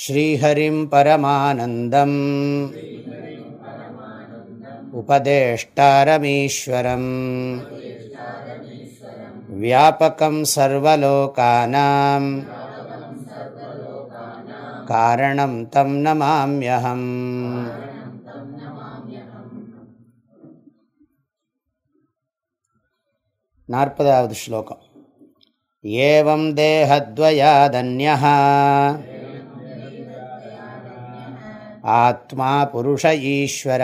श्रीहरिं परमानन्दम् उपदेष्टारमीश्वरम् व्यापकं सर्वलोकानां कारणं तं नमाम्यहम् नार्पदावद् श्लोकम् एवं देहद्वयादन्यः ஆத்மா புருஷ ஈஸ்வர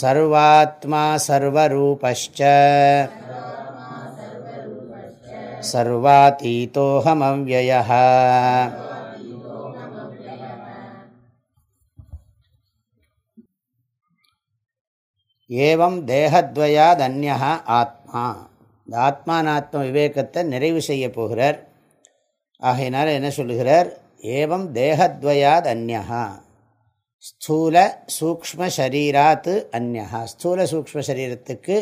சர்வாத்மா சர்வரூபஸ்ச சர்வாதீதோஹமவ்யய ஏவம் தேகத்வயாதன்யா ஆத்மா. இந்த ஆத்மானாத்ம விவேகத்தை நிறைவு செய்ய போகிறார். ஆகையினால் என்ன சொல்லுகிறார்? ஏவம் தேகத்வயாத் அந்நா ஸ்தூல சூக்ம சரீராத் அந்நா ஸ்தூல சூக்ம சரீரத்துக்கு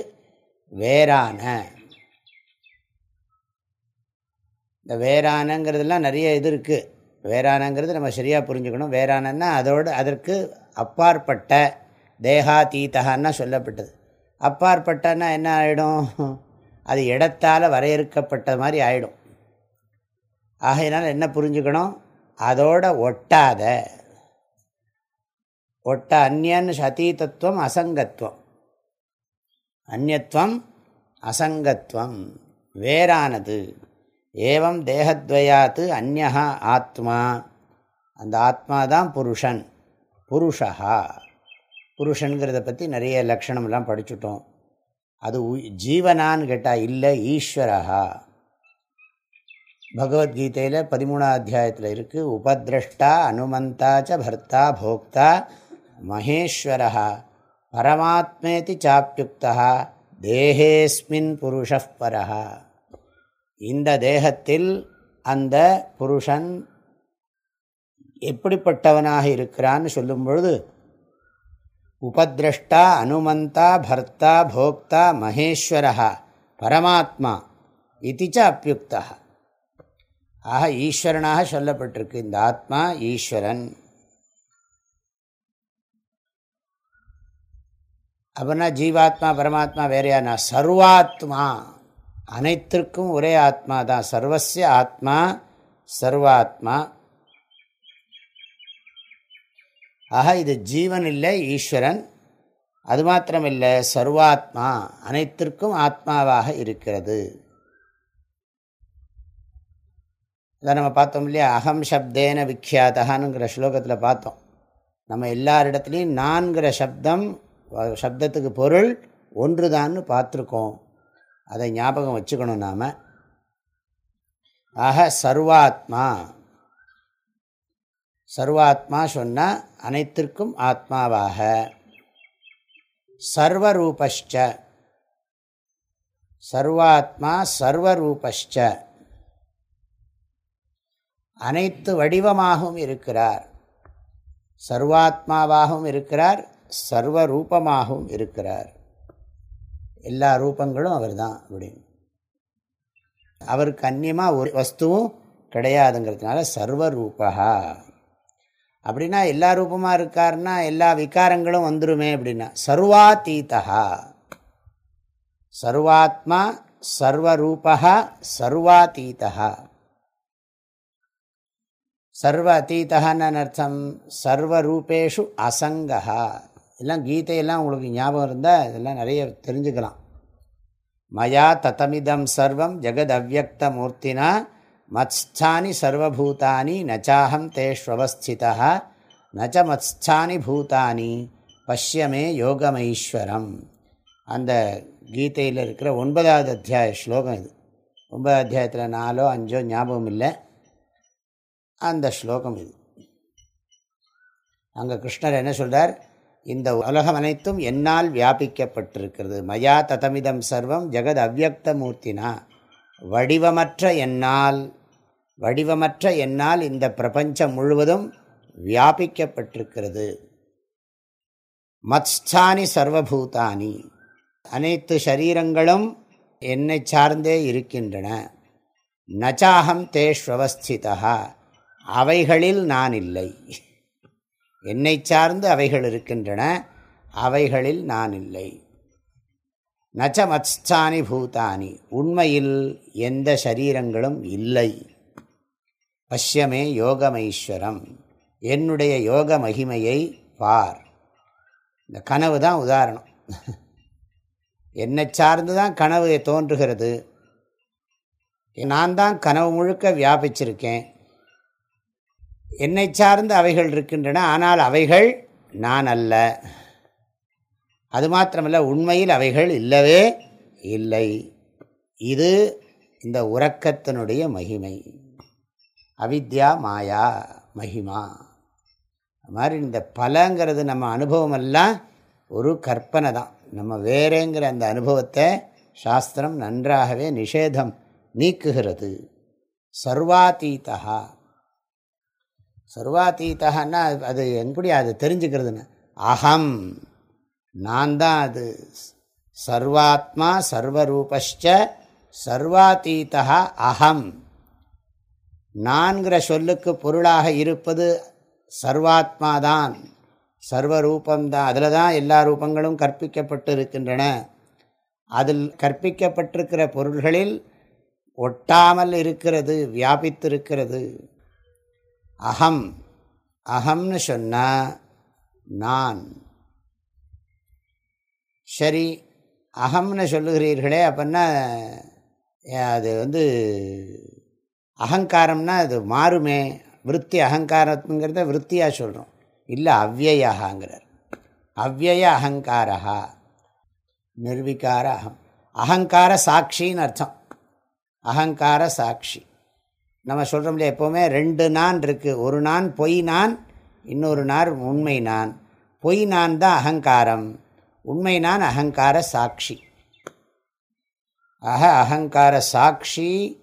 வேறான। இந்த வேறானங்கிறதுலாம் நிறைய இது இருக்குது வேறானங்கிறது நம்ம சரியாக புரிஞ்சுக்கணும். வேறானன்னா அதோடு அதற்கு அப்பாற்பட்ட தேகாதீதகான்னா சொல்லப்பட்டது. அப்பாற்பட்டன்னா என்ன ஆகிடும் அது இடத்தால் வரையறுக்கப்பட்ட மாதிரி ஆகிடும் ஆகையினால் என்ன புரிஞ்சுக்கணும்? அதோட ஒட்டாத ஒட்ட அந்நியன்னு சதீதத்துவம் அசங்கத்துவம். அந்நத்துவம் அசங்கத்துவம். வேறானது. ஏவம் தேகத்வயாத்து அந்நா ஆத்மா. அந்த ஆத்மா தான் புருஷன். புருஷா புருஷனுங்கிறத பற்றி நிறைய லக்ஷணம்லாம் படிச்சுட்டோம். அது ஜீவனான்னு கேட்டால் இல்லை ஈஸ்வரஹா. பகவத்கீதையில் பதிமூணாம் அத்தியாயத்தில் இருக்குது உபதிரஷ்டா அனுமந்தாச்ச பர்த்தா போக்தா மகேஸ்வரா பரமாத்மேதி சாப்பியுக்தா தேகேஸ்மின் புருஷப்பரா இந்த தேகத்தில் அந்த புருஷன் எப்படிப்பட்டவனாக இருக்கிறான்னு சொல்லும் பொழுது உபதிரஷ்டா அனுமந்தா பர்த்தா போக்தா மகேஸ்வரா பரமாத்மா இத்திச்ச அப்பியுக்தா ஆக ஈஸ்வரனாக சொல்லப்பட்டிருக்கு இந்த ஆத்மா ஈஸ்வரன். அப்படின்னா ஜீவாத்மா பரமாத்மா வேறையானா சர்வாத்மா. அனைத்திற்கும் ஒரே ஆத்மா தான். சர்வசிய ஆத்மா சர்வாத்மா. ஆக இது ஜீவன் இல்லை ஈஸ்வரன். அது மாத்திரமில்லை சர்வாத்மா. அனைத்திற்கும் ஆத்மாவாக இருக்கிறது. இதை நம்ம பார்த்தோம் இல்லையா? அகம் சப்தேன விக்கியாத்தகானுங்கிற ஸ்லோகத்தில் பார்த்தோம். நம்ம எல்லாரிடத்துலையும் நான்கிற சப்தம் சப்தத்துக்கு பொருள் ஒன்று தான்னு பார்த்துருக்கோம். அதை ஞாபகம் வச்சுக்கணும் நாம். ஆக சர்வாத்மா. சர்வாத்மா சொன்னால் அனைத்திற்கும் ஆத்மாவாக. சர்வரூபஷ்ட சர்வாத்மா சர்வரூபஷ்ட அனைத்து வடிவமாகவும் இருக்கிறார். சர்வாத்மாவாகவும் இருக்கிறார் சர்வ ரூபமாகவும் இருக்கிறார். எல்லா ரூபங்களும் அவர் தான் அப்படின்னு. அவருக்கு அந்நியமாக ஒரு வஸ்துவும் கிடையாதுங்கிறதுனால சர்வரூபா. அப்படின்னா எல்லா ரூபமாக இருக்காருன்னா எல்லா விகாரங்களும் வந்துருமே அப்படின்னா சர்வாத்தீதா சர்வாத்மா சர்வரூபா சர்வாத்தீதா சர்வ அத்தீதான்னு அர்த்தம் சர்வரூபேஷு அசங்கா எல்லாம் கீதையெல்லாம் உங்களுக்கு ஞாபகம் இருந்தால் இதெல்லாம் நிறைய தெரிஞ்சுக்கலாம். மயா தத்தமிதம் சர்வம் ஜெகத் அவ்வக்த மூர்த்தினா மத்ஸ்தானி சர்வபூதானி நச்சாஹம் தேஷ்வஸ்திதா நச்ச மத்ஸ்தானி பூதானி பஷ்யமே யோகமைஸ்வரம். அந்த கீதையில் இருக்கிற ஒன்பதாவது அத்தியாய ஸ்லோகம் இது. ஒன்பதாவது அத்தியாயத்தில் நாலோ அஞ்சோ ஞாபகம் இல்லை அந்த ஸ்லோகம் இது. அங்கே கிருஷ்ணர் என்ன சொல்கிறார் இந்த உலகம் அனைத்தும் என்னால் வியாபிக்கப்பட்டிருக்கிறது. மயா ததமிதம் சர்வம் ஜெகத் அவ்வக்த மூர்த்தினா வடிவமற்ற என்னால் வடிவமற்ற என்னால் இந்த பிரபஞ்சம் முழுவதும் வியாபிக்கப்பட்டிருக்கிறது. மத்ஸ்தானி சர்வபூதானி. அனைத்து சரீரங்களும் என்னை சார்ந்தே இருக்கின்றன. நச்சாகம் தேஷ்வஸ்திதா அவைகளில் நான் இல்லை. என்னை சார்ந்து அவைகள் இருக்கின்றன அவைகளில் நான் இல்லை. நச்ச மத்ஸ்தானி பூதானி உண்மையில் எந்த சரீரங்களும் இல்லை. பஷ்யமே யோகமைஸ்வரம் என்னுடைய யோக மகிமையை பார். இந்த கனவு தான் உதாரணம். என்னை சார்ந்து தான் கனவு தோன்றுகிறது. நான் தான் கனவு முழுக்க வியாபிச்சிருக்கேன். என்னை சார்ந்து அவைகள் இருக்கின்றன ஆனால் அவைகள் நான் அல்ல. அது மாத்திரமல்ல உண்மையில் அவைகள் இல்லவே இல்லை. இது இந்த உறக்கத்தினுடைய மகிமை. அவித்யா மாயா மகிமா. அது மாதிரி இந்த பலங்கிறது நம்ம அனுபவமெல்லாம் ஒரு கற்பனை தான். நம்ம வேறேங்கிற அந்த அனுபவத்தை சாஸ்திரம் நன்றாகவே நிஷேதம் நீக்குகிறது. சர்வாதீதா சர்வாத்தீத்தகன்னா அது எப்படி அது தெரிஞ்சுக்கிறதுன்னு. அகம் நான் தான் அது. சர்வாத்மா சர்வரூபஷ்ட சர்வாத்தீத்தா அகம் நான்கிற சொல்லுக்கு பொருளாக இருப்பது சர்வாத்மாதான். சர்வரூபந்தான் அதில் தான் எல்லா ரூபங்களும் கற்பிக்கப்பட்டு இருக்கின்றன அதில் கற்பிக்கப்பட்டிருக்கிற பொருள்களில் ஒட்டாமல் இருக்கிறது வியாபித்திருக்கிறது. அகம் அகம்னு சொன்னால் நான். சரி அகம்னு சொல்லுகிறீர்களே அப்படின்னா அது வந்து அகங்காரம்னா அது மாறுமே. விற்பி அகங்காரத்துங்கிறத விற்த்தியாக சொல்கிறோம் இல்லை அவ்வயகாங்கிறார் அவ்வய அகங்காரா நிர்விகார அகம் அகங்கார சாட்சின்னு அர்த்தம். அகங்கார சாட்சி. நம்ம சொல்கிறோம் இல்லையா எப்போவுமே ரெண்டு நான் இருக்குது ஒரு நான் பொய் நான் இன்னொரு நார் உண்மை நான். பொய் நான் தான் அகங்காரம். உண்மை நான் அகங்கார சாட்சி. அஹ அகங்கார சாட்சி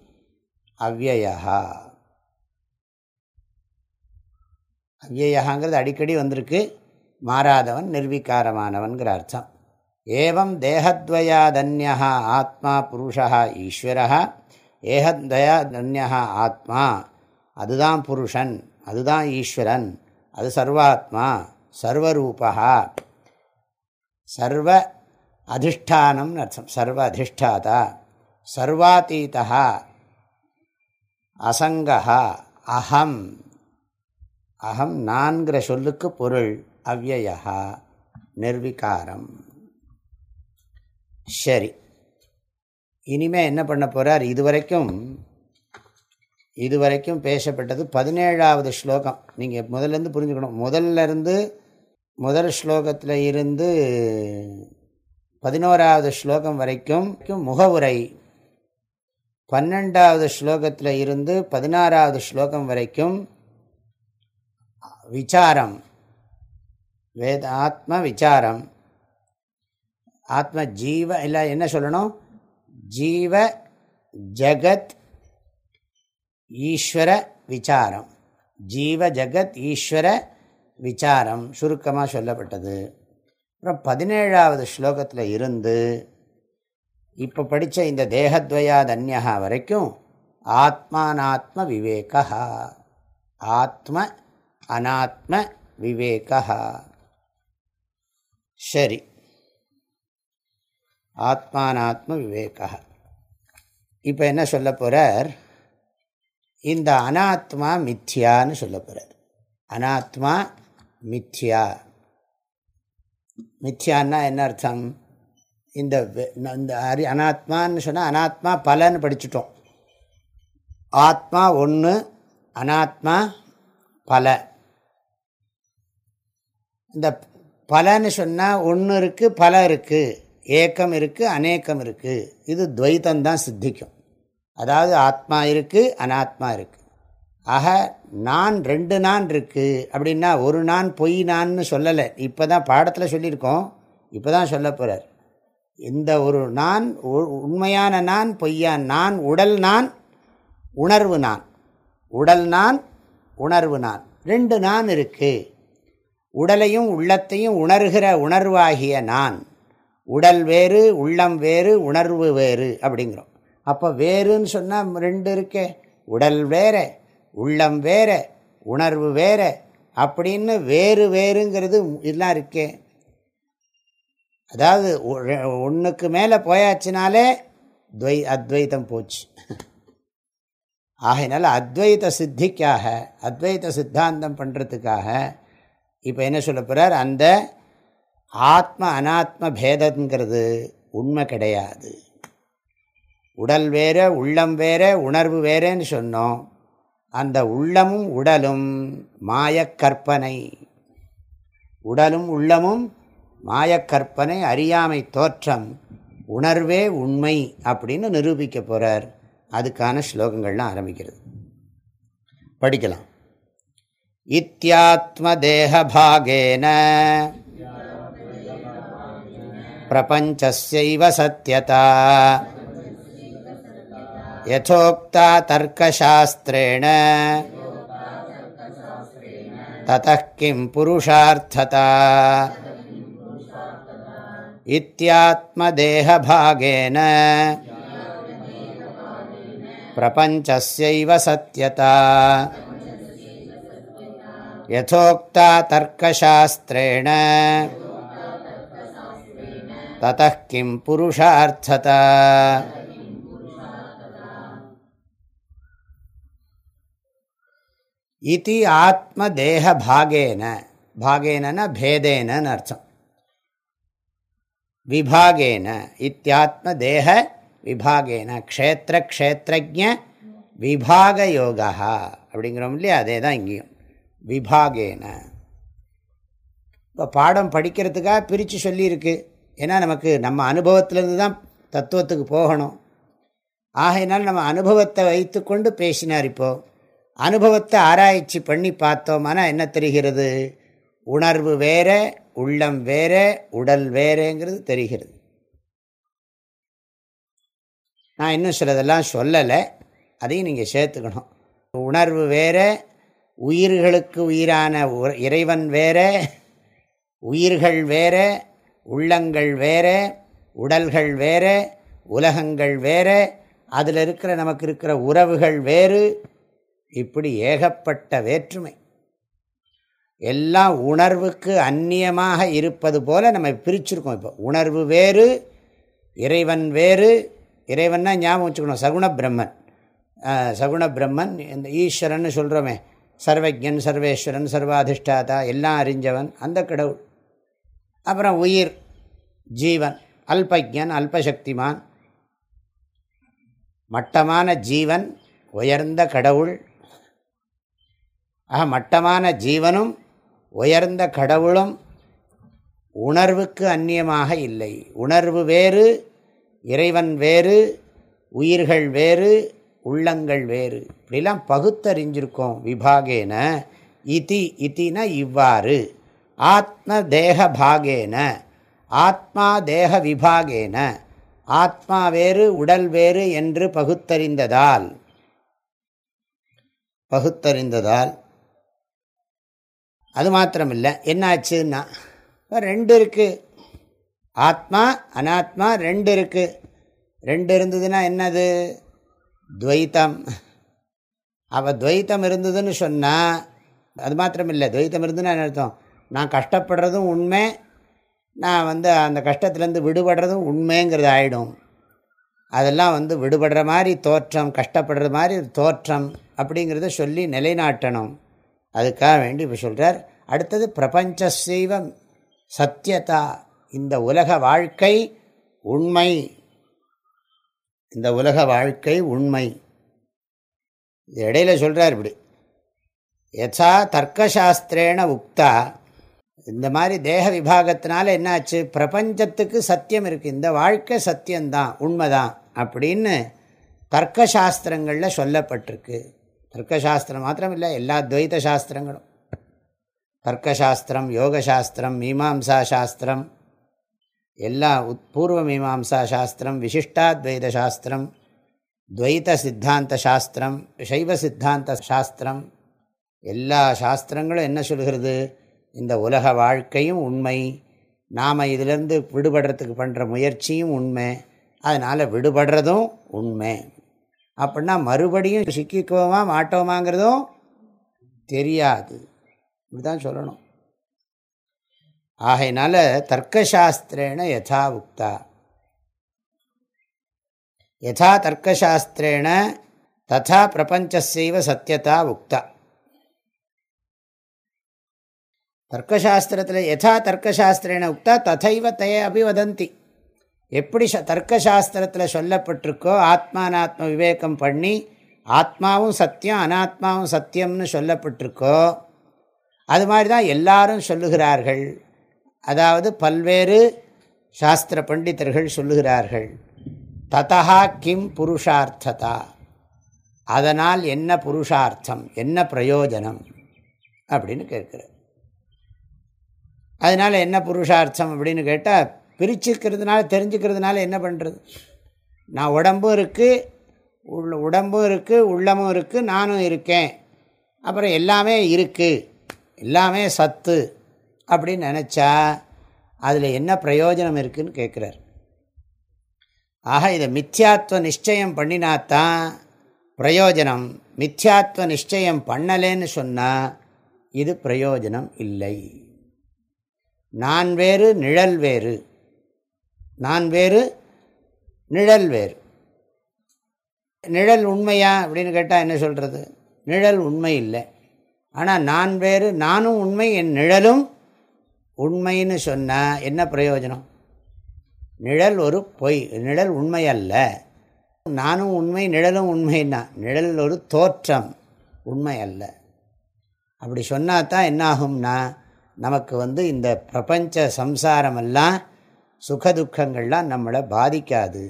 அவ்வயா அவ்வயாங்கிறது அடிக்கடி வந்திருக்கு. மாறாதவன் நிர்வீக்காரமானவன்கிற அர்த்தம். ஏவம் தேகத்வயாதன்யா ஆத்மா புருஷா ஈஸ்வரா. ஏகந்தயா தன்யா ஆத்மா. அதுதான் புருஷன் அதுதான் ஈஸ்வரன் அது சர்வாத்மா சர்வரூபா சர்வ அதிஷ்டானம் அர்த்தம். சர்வ அதிஷ்டாதா. சர்வாதீதா அசங்கா அகம் அகம் நான்கிற சொல்லுக்கு பொருள் அவ்வயா நிர்விகாரம். சரி. இனிமே என்ன பண்ண போகிறார் இதுவரைக்கும் இதுவரைக்கும் பேசப்பட்டது பதினேழாவது ஸ்லோகம். நீங்கள் முதல்லேருந்து புரிஞ்சுக்கணும். முதல்லேருந்து முதல் ஸ்லோகத்தில் இருந்து பதினோராவது ஸ்லோகம் வரைக்கும் முகவுரை. பன்னெண்டாவது ஸ்லோகத்தில் இருந்து பதினாறாவது ஸ்லோகம் வரைக்கும் விசாரம். வேத ஆத்ம விசாரம். ஆத்ம ஜீவ இல்லை என்ன சொல்லணும்? ஜீவ ஜகத் ஈஸ்வர விசாரம். ஜீவ ஜகத் ஈஸ்வர விசாரம் சுருக்கமாக சொல்லப்பட்டது. அப்புறம் பதினேழாவது ஸ்லோகத்தில் இருந்து இப்போ படித்த இந்த தேகத்வயாதன்யா வரைக்கும் ஆத்மானாத்ம விவேகா ஆத்ம அனாத்ம விவேகா சரி. ஆத்மானாத்ம விவேகா இப்போ என்ன சொல்ல போகிறார் இந்த அனாத்மா மித்யான்னு சொல்ல போகிறார் அனாத்மா மித்யா. மித்யான்னா என்ன அர்த்தம்? இந்த இந்த அரி அனாத்மான்னு சொன்னால் அனாத்மா பலன்னு படிச்சுட்டோம். ஆத்மா ஒன்று அனாத்மா பல. இந்த பலன்னு சொன்னால் ஒன்று இருக்குது பல இருக்குது ஏக்கம் இருக்குது அநேக்கம் இருக்குது இது துவைத்தந்தான் சித்திக்கும். அதாவது ஆத்மா இருக்குது அனாத்மா இருக்குது ஆக நான் ரெண்டு நான் இருக்குது அப்படின்னா ஒரு நான் பொய் நான்னு சொல்லலை. இப்போ தான் பாடத்தில் சொல்லியிருக்கோம். இப்போ தான் சொல்ல போகிறார் இந்த ஒரு நான் உண்மையான நான் பொய்யான் நான் உடல் நான் உணர்வு நான். உடல் நான் உணர்வு நான். ரெண்டு நான் இருக்குது உடலையும் உள்ளத்தையும் உணர்கிற உணர்வாகிய நான். உடல் வேறு உள்ளம் வேறு உணர்வு வேறு அப்படிங்கிறோம். அப்போ வேறுன்னு சொன்னால் ரெண்டு இருக்கே. உடல் வேற உள்ளம் வேற உணர்வு வேற அப்படின்னு வேறு வேறுங்கிறது இதெல்லாம் இருக்கே. அதாவது ஒன்றுக்கு மேலே போயாச்சுனாலே துவை அத்வைத்தம் போச்சு. ஆகையினால அத்வைத சித்திக்காக அத்வைத சித்தாந்தம் பண்ணுறதுக்காக இப்போ என்ன சொல்ல போகிறார் அந்த ஆத்ம அனாத்ம பேதங்கிறது உண்மை கிடையாது. உடல் வேற உள்ளம் வேற உணர்வு வேறேன்னு சொன்னோம். அந்த உள்ளமும் உடலும் மாயக்கற்பனை. உடலும் உள்ளமும் மாயக்கற்பனை அறியாமை தோற்றம் உணர்வே உண்மை அப்படின்னு நிரூபிக்க போகிறார் அதுக்கான ஸ்லோகங்கள்லாம் ஆரம்பிக்கிறது. படிக்கலாம். இத்தியாத்ம தேகபாகேன प्रपञ्चस्यैव सत्यता यथोक्ता तर्कशास्त्रेण ततः किं पुरुषार्थता इत्यात्मदेहभागेन प्रपञ्चस्यैव सत्यता यथोक्ता तर्कशास्त्रेण ततः किं पुरुषार्थता இது ஆத்ம தேக பாகேன பாகேன பேதேன அர்த்தம் விபாகேன இத்தியாத்ம தேக விபாகேன க்ஷேத்திர க்ஷேத்திரஜ விபாக யோகா அப்படிங்கிறோம் இல்லையா அதே தான் இங்கேயும் விபாகேன இப்போ பாடம் படிக்கிறதுக்காக பிரித்து சொல்லியிருக்கு ஏன்னா நமக்கு நம்ம அனுபவத்திலேருந்து தான் தத்துவத்துக்கு போகணும். ஆகையினால் நம்ம அனுபவத்தை வைத்து கொண்டு பேசினார் இப்போது அனுபவத்தை ஆராய்ச்சி பண்ணி பார்த்தோம்னா என்ன தெரிகிறது? உணர்வு வேற உள்ளம் வேற உடல் வேறேங்கிறது தெரிகிறது. நான் இன்னும் சிலதெல்லாம் சொல்லலை. அதையும் நீங்கள் சேர்த்துக்கணும். உணர்வு வேற உயிர்களுக்கு உயிரான இறைவன் வேற உயிர்கள் வேற உள்ளங்கள் வேறு உடல்கள் வேறு உலகங்கள் வேறு அதில் இருக்கிற நமக்கு இருக்கிற உறவுகள் வேறு. இப்படி ஏகப்பட்ட வேற்றுமை. எல்லாம் உணர்வுக்கு அந்நியமாக இருப்பது போல் நம்ம பிரிச்சுருக்கோம் இப்போ. உணர்வு வேறு இறைவன் வேறு. இறைவன்னா ஞாபகம் வச்சுக்கணும் சகுண பிரம்மன். சகுண பிரம்மன் இந்த ஈஸ்வரன் சொல்கிறோமே சர்வஜன் சர்வேஸ்வரன் சர்வாதிஷ்டாதா எல்லாம் அறிஞ்சவன் அந்த கடவுள். அப்புறம் உயிர் ஜீவன் அல்பஜன் அல்பசக்திமான். மட்டமான ஜீவன் உயர்ந்த கடவுள். ஆக மட்டமான ஜீவனும் உயர்ந்த கடவுளும் உணர்வுக்கு அந்நியமாக இல்லை. உணர்வு வேறு இறைவன் வேறு உயிர்கள் வேறு உள்ளங்கள் வேறு. இப்படிலாம் பகுத்தறிஞ்சிருக்கோம் விபாகேன. இதி இத்தினா இவ்வாறு. ஆத்ம தேக பாகேன ஆத்மா தேக விபாகேன ஆத்மா வேறு உடல் வேறு என்று பகுத்தறிந்ததால் பகுத்தறிந்ததால். அது மாத்திரமில்லை. என்னாச்சுன்னா ரெண்டு இருக்குது ஆத்மா அனாத்மா ரெண்டு இருக்குது ரெண்டு இருந்ததுன்னா என்னது? துவைத்தம். அப்போ துவைத்தம் இருந்ததுன்னு சொன்னால் அது மாத்திரமில்லை. துவைத்தம் இருந்ததுன்னா என்ன அர்த்தம்? நான் கஷ்டப்படுறதும் உண்மை நான் வந்து அந்த கஷ்டத்துலேருந்து விடுபடுறதும் உண்மைங்கிறது ஆகிடும் அதெல்லாம் வந்து விடுபடுற மாதிரி தோற்றம் கஷ்டப்படுற மாதிரி தோற்றம் அப்படிங்கிறத சொல்லி நிலைநாட்டணும். அதுக்காக வேண்டி இப்போ சொல்கிறார் அடுத்தது பிரபஞ்ச செய்வம் சத்தியதா. இந்த உலக வாழ்க்கை உண்மை. இந்த உலக வாழ்க்கை உண்மை. இது இடையில சொல்கிறார் இப்படி. யசா தர்க்கசாஸ்திரேன உக்தா. இந்த மாதிரி தேக விபாகத்தினால என்னாச்சு? பிரபஞ்சத்துக்கு சத்தியம் இருக்குது இந்த வாழ்க்கை சத்தியம்தான் உண்மைதான் அப்படின்னு தர்க்கசாஸ்திரங்களில் சொல்லப்பட்டிருக்கு. தர்க்கசாஸ்திரம் மாத்திரம் இல்லை எல்லா துவைத சாஸ்திரங்களும். தர்க்கசாஸ்திரம் யோகசாஸ்திரம் மீமாம்சா சாஸ்திரம் எல்லா பூர்வ மீமாம்சா சாஸ்திரம் விசிஷ்டாத்வைத சாஸ்திரம் துவைத சித்தாந்த சாஸ்திரம் சைவ சித்தாந்த சாஸ்திரம் எல்லா சாஸ்திரங்களும் என்ன சொல்கிறது? இந்த உலக வாழ்க்கையும் உண்மை. நாம் இதிலேருந்து விடுபடுறதுக்கு பண்ணுற முயற்சியும் உண்மை. அதனால் விடுபடுறதும் உண்மை. அப்படின்னா மறுபடியும் சிக்கிக்குவோமா மாட்டோமாங்கிறதும் தெரியாது. இப்படி தான் சொல்லணும். ஆகையினால தர்க்கசாஸ்திரேன யதா உக்தா. யதா தர்க்கசாஸ்திரேன ததா பிரபஞ்சசைவ சத்தியதா உக்தா. தர்க்கசாஸ்திரத்தில் யதா தர்க்கசாஸ்திரேன உக்தா ததைவ தய அபிவதந்தி எப்படி தர்க்கசாஸ்திரத்தில் சொல்லப்பட்டிருக்கோ ஆத்மானாத்ம விவேகம் பண்ணி ஆத்மாவும் சத்தியம் அனாத்மாவும் சத்தியம்னு சொல்லப்பட்டிருக்கோ அது மாதிரி தான் எல்லாரும் சொல்லுகிறார்கள். அதாவது பல்வேறு சாஸ்திர பண்டிதர்கள் சொல்லுகிறார்கள். ததா கிம் புருஷார்த்ததா? அதனால் என்ன புருஷார்த்தம்? என்ன பிரயோஜனம்? அப்படின்னு கேட்குறார். அதனால் என்ன புருஷார்த்தம் அப்படின்னு கேட்டால் பிரிச்சுக்கிறதுனால தெரிஞ்சுக்கிறதுனால என்ன பண்ணுறது நான் உடம்பும் இருக்குது உள்ள உடம்பும் இருக்குது உள்ளமும் இருக்குது நானும் இருக்கேன். அப்புறம் எல்லாமே இருக்குது எல்லாமே சத்து அப்படின்னு நினச்சா அதில் என்ன பிரயோஜனம் இருக்குதுன்னு கேட்குறார் ஆக இதை மித்யாத்வ நிச்சயம் பண்ணினாத்தான் பிரயோஜனம். மித்யாத்வ நிச்சயம் பண்ணலேன்னு சொன்னால் இது பிரயோஜனம் இல்லை. நான் வேறு நிழல் வேறு. நான் வேறு நிழல் வேறு. நிழல் உண்மையா அப்படின்னு கேட்டால் என்ன சொல்கிறது நிழல் உண்மை இல்லை. ஆனால் நான் வேறு நானும் உண்மை என் நிழலும் உண்மைன்னு சொன்னால் என்ன பிரயோஜனம்? நிழல் ஒரு பொய். நிழல் உண்மை அல்ல. நானும் உண்மை நிழலும் உண்மைன்னா நிழல் ஒரு தோற்றம் உண்மை அல்ல. அப்படி சொன்னால் தான் என்னாகும்னா நமக்கு வந்து இந்த பிரபஞ்ச சம்சாரமெல்லாம் சுகதுக்கங்கள்லாம் நம்மளை பாதிக்காது.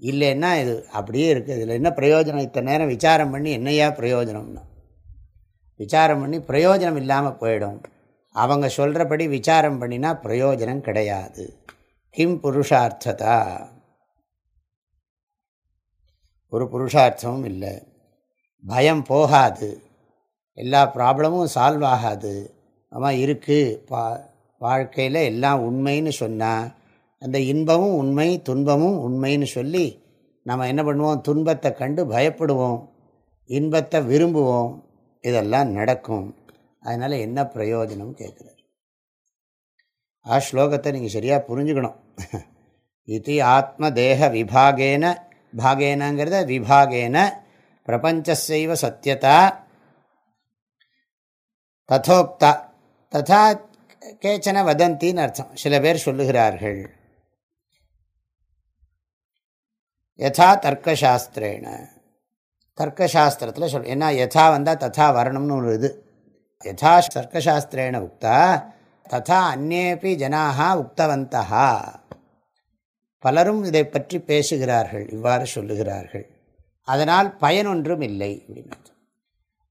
இல்லைன்னா இது அப்படியே இருக்குது இதில் என்ன பிரயோஜனம்? இத்தனை நேரம் விசாரம் பண்ணி என்னையா பிரயோஜனம்னா. விசாரம் பண்ணி பிரயோஜனம் இல்லாமல் போயிடும். அவங்க சொல்கிறபடி விசாரம் பண்ணினா பிரயோஜனம் கிடையாது. கிம் புருஷார்த்ததா? ஒரு புருஷார்த்தமும் இல்லை. பயம் போகாது. எல்லா ப்ராப்ளமும் சால்வ் ஆகாது. ஆமாம் இருக்குது பா வாழ்க்கையில் எல்லாம் உண்மைன்னு சொன்னால் அந்த இன்பமும் உண்மை துன்பமும் உண்மைன்னு சொல்லி நம்ம என்ன பண்ணுவோம்? துன்பத்தை கண்டு பயப்படுவோம். இன்பத்தை விரும்புவோம். இதெல்லாம் நடக்கும். அதனால் என்ன பிரயோஜனம் கேட்குறார். ஆ ஸ்லோகத்தை நீங்கள் சரியாக புரிஞ்சுக்கணும். இது ஆத்ம தேக விபாகேன பாகேனங்கிறத விபாகேன பிரபஞ்சசைவ சத்தியதா ததோக்தா. ததா கேச்சன வதந்தின்னு அர்த்தம். சில பேர் சொல்லுகிறார்கள். யதா தர்க்கசாஸ்திரேன. தர்க்கசாஸ்திரத்தில் சொல் ஏன்னா யதா வந்தால் ததா வரணும்னு ஒரு இது. யதா தர்க்கசாஸ்திரேன உக்தா ததா அந்நேபி ஜனாக உக்தவந்தா பலரும் இதை பற்றி பேசுகிறார்கள் இவ்வாறு சொல்லுகிறார்கள். அதனால் பயனொன்றும் இல்லை அப்படின்னு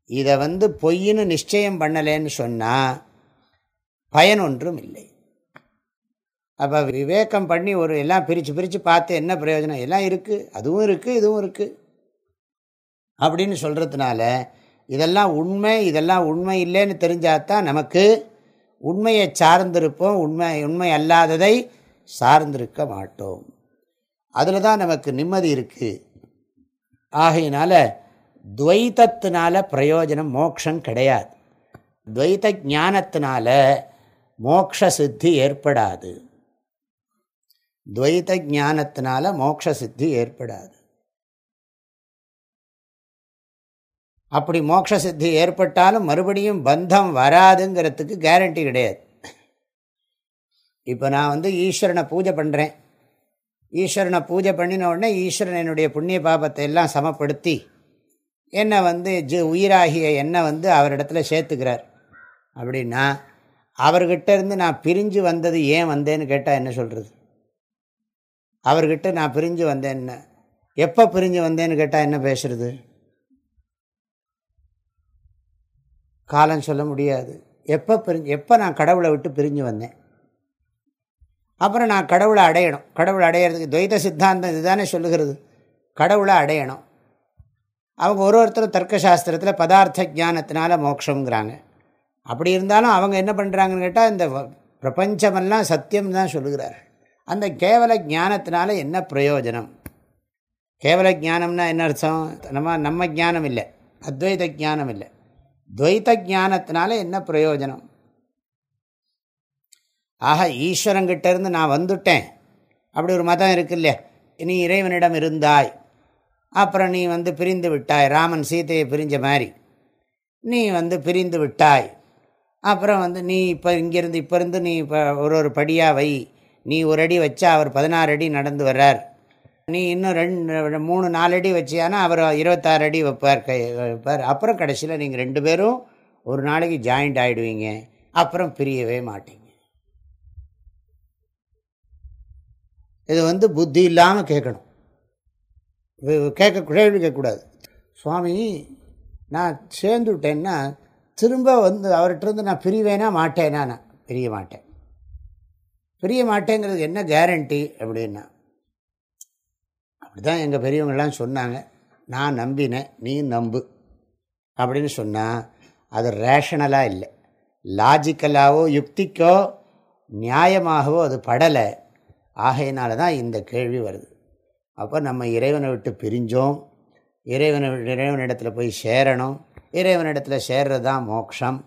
இதை வந்து பொய்ன்னு நிச்சயம் பண்ணலேன்னு சொன்னால் பயன் ஒன்றும் இல்லை அப்போ விவேகம் பண்ணி ஒரு எல்லாம் பிரித்து பிரித்து பார்த்து என்ன பிரயோஜனம்? எல்லாம் இருக்குது அதுவும் இருக்குது இதுவும் இருக்குது அப்படின்னு சொல்கிறதுனால இதெல்லாம் உண்மை இதெல்லாம் உண்மை இல்லைன்னு தெரிஞ்சாதான் நமக்கு உண்மையை சார்ந்திருப்போம் உண்மை உண்மை அல்லாததை சார்ந்திருக்க மாட்டோம். அதில் தான் நமக்கு நிம்மதி இருக்குது ஆகையினால துவைத்தத்தினால பிரயோஜனம் மோட்சம் கிடையாது. துவைத்த ஞானத்தினால மோக்ஷ சித்தி ஏற்படாது. துவைத ஜானத்தினால மோக்ஷ சித்தி ஏற்படாது. அப்படி மோட்ச சித்தி ஏற்பட்டாலும் மறுபடியும் பந்தம் வராதுங்கிறதுக்கு கேரண்டி கிடையாது. இப்போ நான் வந்து ஈஸ்வரனை பூஜை பண்ணுறேன் ஈஸ்வரனை பூஜை பண்ணின உடனே ஈஸ்வரன் என்னுடைய புண்ணிய பாபத்தை எல்லாம் சமப்படுத்தி என்னை வந்து ஜ உயிராகிய என்னை வந்து அவரிடத்துல சேர்த்துக்கிறார். அப்படின்னா அவர்கிட்ட இருந்து நான் பிரிஞ்சு வந்தது ஏன் வந்தேன்னு கேட்டால் என்ன சொல்கிறது அவர்கிட்ட நான் பிரிஞ்சு வந்தேன்னு எப்போ பிரிஞ்சு வந்தேன்னு கேட்டால் என்ன பேசுறது? காலம் சொல்ல முடியாது. எப்போ பிரிஞ்சு எப்போ நான் கடவுளை விட்டு பிரிஞ்சு வந்தேன்? அப்புறம் நான் கடவுளை அடையணும். கடவுளை அடையிறதுக்கு துவைத சித்தாந்தம் இதுதானே சொல்லுகிறது. கடவுளை அடையணும். அவங்க ஒரு ஒருத்தர் தர்க்கசாஸ்திரத்தில் பதார்த்த ஜானத்தினால மோட்சங்கிறாங்க அப்படி இருந்தாலும் அவங்க என்ன பண்ணுறாங்கன்னு கேட்டால் இந்த பிரபஞ்சமெல்லாம் சத்தியம் தான் சொல்லுகிறார் அந்த கேவல ஜானத்தினால என்ன பிரயோஜனம்? கேவல ஜானம்னா என்ன அர்த்தம்? நம்ம நம்ம ஜானம் இல்லை. அத்வைத ஜானம் இல்லை. துவைத்த ஜானத்தினால என்ன பிரயோஜனம்? ஆக ஈஸ்வரங்கிட்டேருந்து நான் வந்துட்டேன். அப்படி ஒரு மதம் இருக்கு இல்லையா நீ இறைவனிடம் இருந்தாய். அப்புறம் நீ வந்து பிரிந்து விட்டாய். ராமன் சீதையை பிரிஞ்ச மாதிரி. நீ வந்து பிரிந்து விட்டாய். அப்புறம் வந்து நீ இப்போ இங்கேருந்து இப்போ இருந்து நீ இப்போ ஒரு ஒரு படியாக வை. நீ ஒரு அடி வச்சா அவர் பதினாறு அடி நடந்து வர்றார். நீ இன்னும் ரெண்டு மூணு நாலு அடி வச்சியானா அவர் இருபத்தாறு அடி வைப்பார் கை வைப்பார். அப்புறம் கடைசியில் நீங்கள் ரெண்டு பேரும் ஒரு நாளைக்கு ஜாயிண்ட் ஆகிடுவீங்க அப்புறம் பிரியவே மாட்டீங்க. இது வந்து புத்தி இல்லாமல் கேட்கணும். கேட்க கேள்வி கேட்கக்கூடாது. சுவாமி நான் சேர்ந்து விட்டேன்னா திரும்ப வந்து அவர்கிட்ட நான் பிரிவேனா மாட்டேனா நான்? பிரிய மாட்டேன். பிரிய மாட்டேங்கிறது என்ன கேரண்டி அப்படின்னா அப்படி தான் எங்கள் பெரியவங்கள்லாம் சொன்னாங்க. நான் நம்பினேன் நீ நம்பு அப்படின்னு சொன்னால் அது ரேஷனலாக இல்லை. லாஜிக்கலாகவோ யுக்திக்கோ நியாயமாகவோ அது படலை. ஆகையினால தான் இந்த கேள்வி வருது. அப்போ நம்ம இறைவனை விட்டு பிரிஞ்சோம். இறைவனை இறைவனிடத்தில் போய் சேரணும். இறைவனிடத்தில் சேர்றது தான் மோக்ஷம்.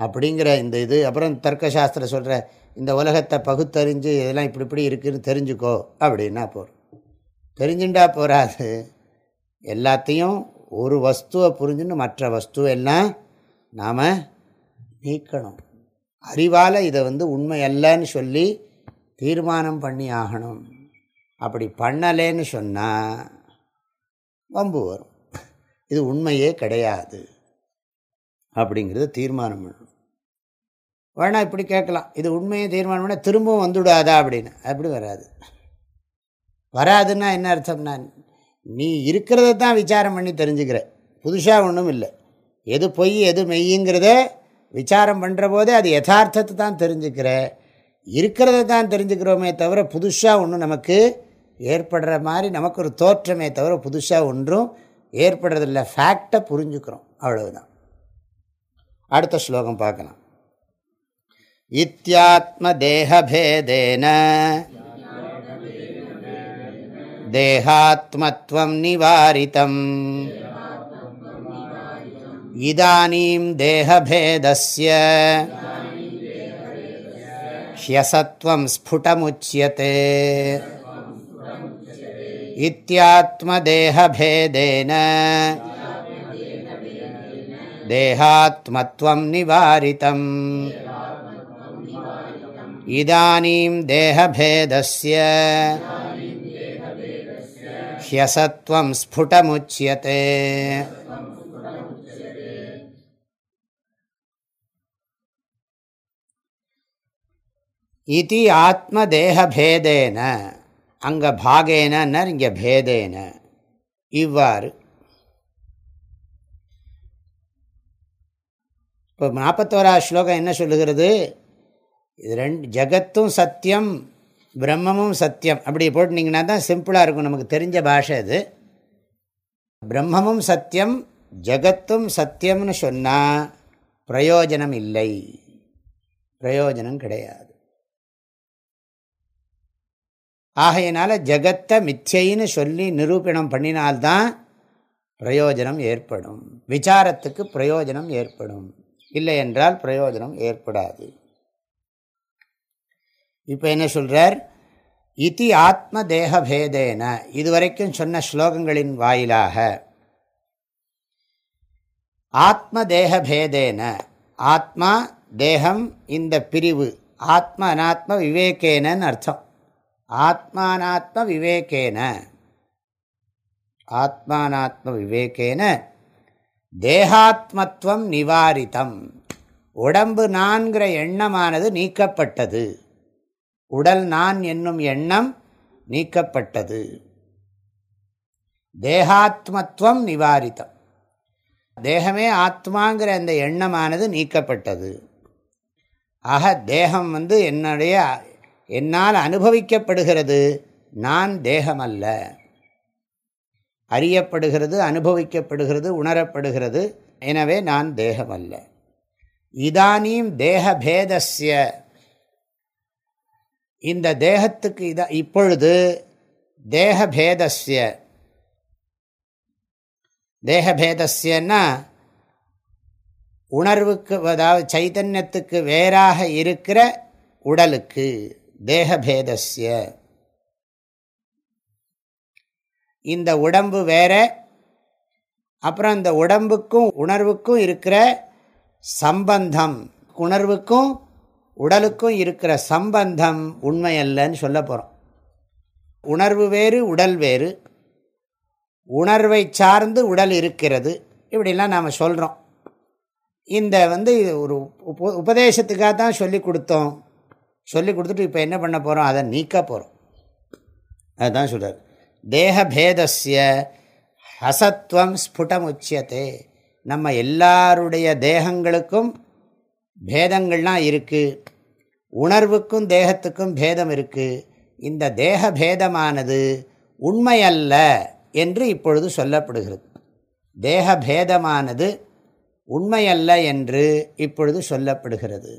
அப்படிங்கிற இந்த இது. அப்புறம் தர்க்கசாஸ்திர சொல்கிற இந்த உலகத்தை பகுத்தறிஞ்சு இதெல்லாம் இப்படி இப்படி இருக்குதுன்னு தெரிஞ்சுக்கோ அப்படின்னா போகிறோம் தெரிஞ்சுட்டா போகாது எல்லாத்தையும் ஒரு வஸ்துவை புரிஞ்சுன்னு மற்ற வஸ்துவெல்லாம் நாம் நீக்கணும். அறிவால் இதை வந்து உண்மை அல்லன்னு சொல்லி தீர்மானம் பண்ணி ஆகணும். அப்படி பண்ணலேன்னு சொன்னால் வம்பு வரும். இது உண்மையே கிடையாது. அப்படிங்கிறத தீர்மானம் பண்ணணும். வேணா இப்படி கேட்கலாம். இது உண்மையை தீர்மானம் பண்ணால் திரும்பவும் வந்துவிடாதா அப்படின்னு. அப்படி வராது. வராதுன்னா என்ன அர்த்தம்னா நீ இருக்கிறத தான் விசாரம் பண்ணி தெரிஞ்சுக்கிற. புதுசாக ஒன்றும் இல்லை. எது பொய் எது மெய்யுங்கிறத விசாரம் பண்ணுற போதே அது யதார்த்தத்தை தான் தெரிஞ்சுக்கிற. இருக்கிறத தான் தெரிஞ்சுக்கிறோமே தவிர புதுசாக ஒன்றும் நமக்கு ஏற்படுற மாதிரி நமக்கு ஒரு தோற்றமே தவிர புதுசாக ஒன்றும் ஏற்படுறதில்ல. ஃபேக்டை புரிஞ்சுக்கிறோம். அவ்வளவுதான். அடுத்த ஸ்லோகம் பார்க்கலாம். இத்தியாத்மதேகபேதேன. தேகாத்மத்வம் நிவாரிதம். இதானீம் தேகபேதஸ்ய. ஹியசத்வம் ஸ்புடமுச்சியதே. इत्यात्मदेहभेदेन देहात्मत्वं निवारितम् इदानीं देहभेदस्य ह्यसत्वं स्फुटमुच्यते इति आत्मदेहभेदेन அங்கே பாகேனர் இங்கே பேதேன. இவ்வாறு. இப்போ நாற்பத்தோரா ஸ்லோகம் என்ன சொல்லுகிறது? இது ரெண்டு ஜகத்தும் சத்தியம் பிரம்மமும் சத்தியம். அப்படி போட்டுனீங்கன்னா தான் சிம்பிளாக இருக்கும். நமக்கு தெரிஞ்ச பாஷை அது. பிரம்மமும் சத்தியம் ஜகத்தும் சத்தியம்னு சொன்னால் பிரயோஜனம் இல்லை. பிரயோஜனம் கிடையாது. ஆகையினால ஜகத்தை மிச்சைன்னு சொல்லி நிரூபணம் பண்ணினால்தான் பிரயோஜனம் ஏற்படும். விசாரத்துக்கு பிரயோஜனம் ஏற்படும். இல்லை என்றால் பிரயோஜனம் ஏற்படாது. இப்போ என்ன சொல்கிறார் இதி ஆத்ம தேகபேதேன இதுவரைக்கும் சொன்ன ஸ்லோகங்களின் வாயிலாக. ஆத்ம தேகபேதேன ஆத்மா தேகம் இந்த பிரிவு. ஆத்ம அனாத்ம விவேகேனன்னு அர்த்தம். ஆத்மானாத்ம விவேகேன ஆத்மானாத்ம விவேகேன தேகாத்மத்துவம் நிவாரித்தம் உடம்பு நான்கிற எண்ணமானது நீக்கப்பட்டது. உடல் நான் என்னும் எண்ணம் நீக்கப்பட்டது. தேகாத்மத்துவம் நிவாரித்தம் தேகமே ஆத்மாங்கிற அந்த எண்ணமானது நீக்கப்பட்டது. ஆக தேகம் வந்து என்னுடைய என்னால் அனுபவிக்கப்படுகிறது நான் தேகமல்ல. அறியப்படுகிறது அனுபவிக்கப்படுகிறது உணரப்படுகிறது எனவே நான் தேகமல்ல. இதானீம் தேகபேதஸ்ய. இந்த தேகத்துக்கு இத இப்பொழுது தேகபேதஸ்ய. தேகபேதஸ்யன்னா உணர்வுக்கு அதாவது சைத்தன்யத்துக்கு வேறாக இருக்கிற உடலுக்கு. தேகபேதஸ்ய. இந்த உடம்பு வேற அப்புறம் இந்த உடம்புக்கும் உணர்வுக்கும் இருக்கிற சம்பந்தம் உணர்வுக்கும் உடலுக்கும் இருக்கிற சம்பந்தம் உண்மை அல்லன்னு சொல்ல போகிறோம் உணர்வு வேறு உடல் வேறு. உணர்வை சார்ந்து உடல் இருக்கிறது இப்படிலாம் நாம் சொல்கிறோம் இந்த வந்து ஒரு உப உபதேசத்துக்காக தான் சொல்லி கொடுத்தோம். சொல்லி கொடுத்துட்டு இப்போ என்ன பண்ண போகிறோம் அதை நீக்க போகிறோம் அதுதான் சொல்கிறார் தேகபேதஸ்ய ஹசத்துவம் ஸ்புடம் உச்சியத்தே நம்ம எல்லாருடைய தேகங்களுக்கும் பேதங்கள்லாம் இருக்குது உணர்வுக்கும் தேகத்துக்கும் பேதம் இருக்குது இந்த தேக பேதமானது உண்மையல்ல என்று இப்பொழுது சொல்லப்படுகிறது. தேக பேதமானது உண்மையல்ல என்று இப்பொழுது சொல்லப்படுகிறது.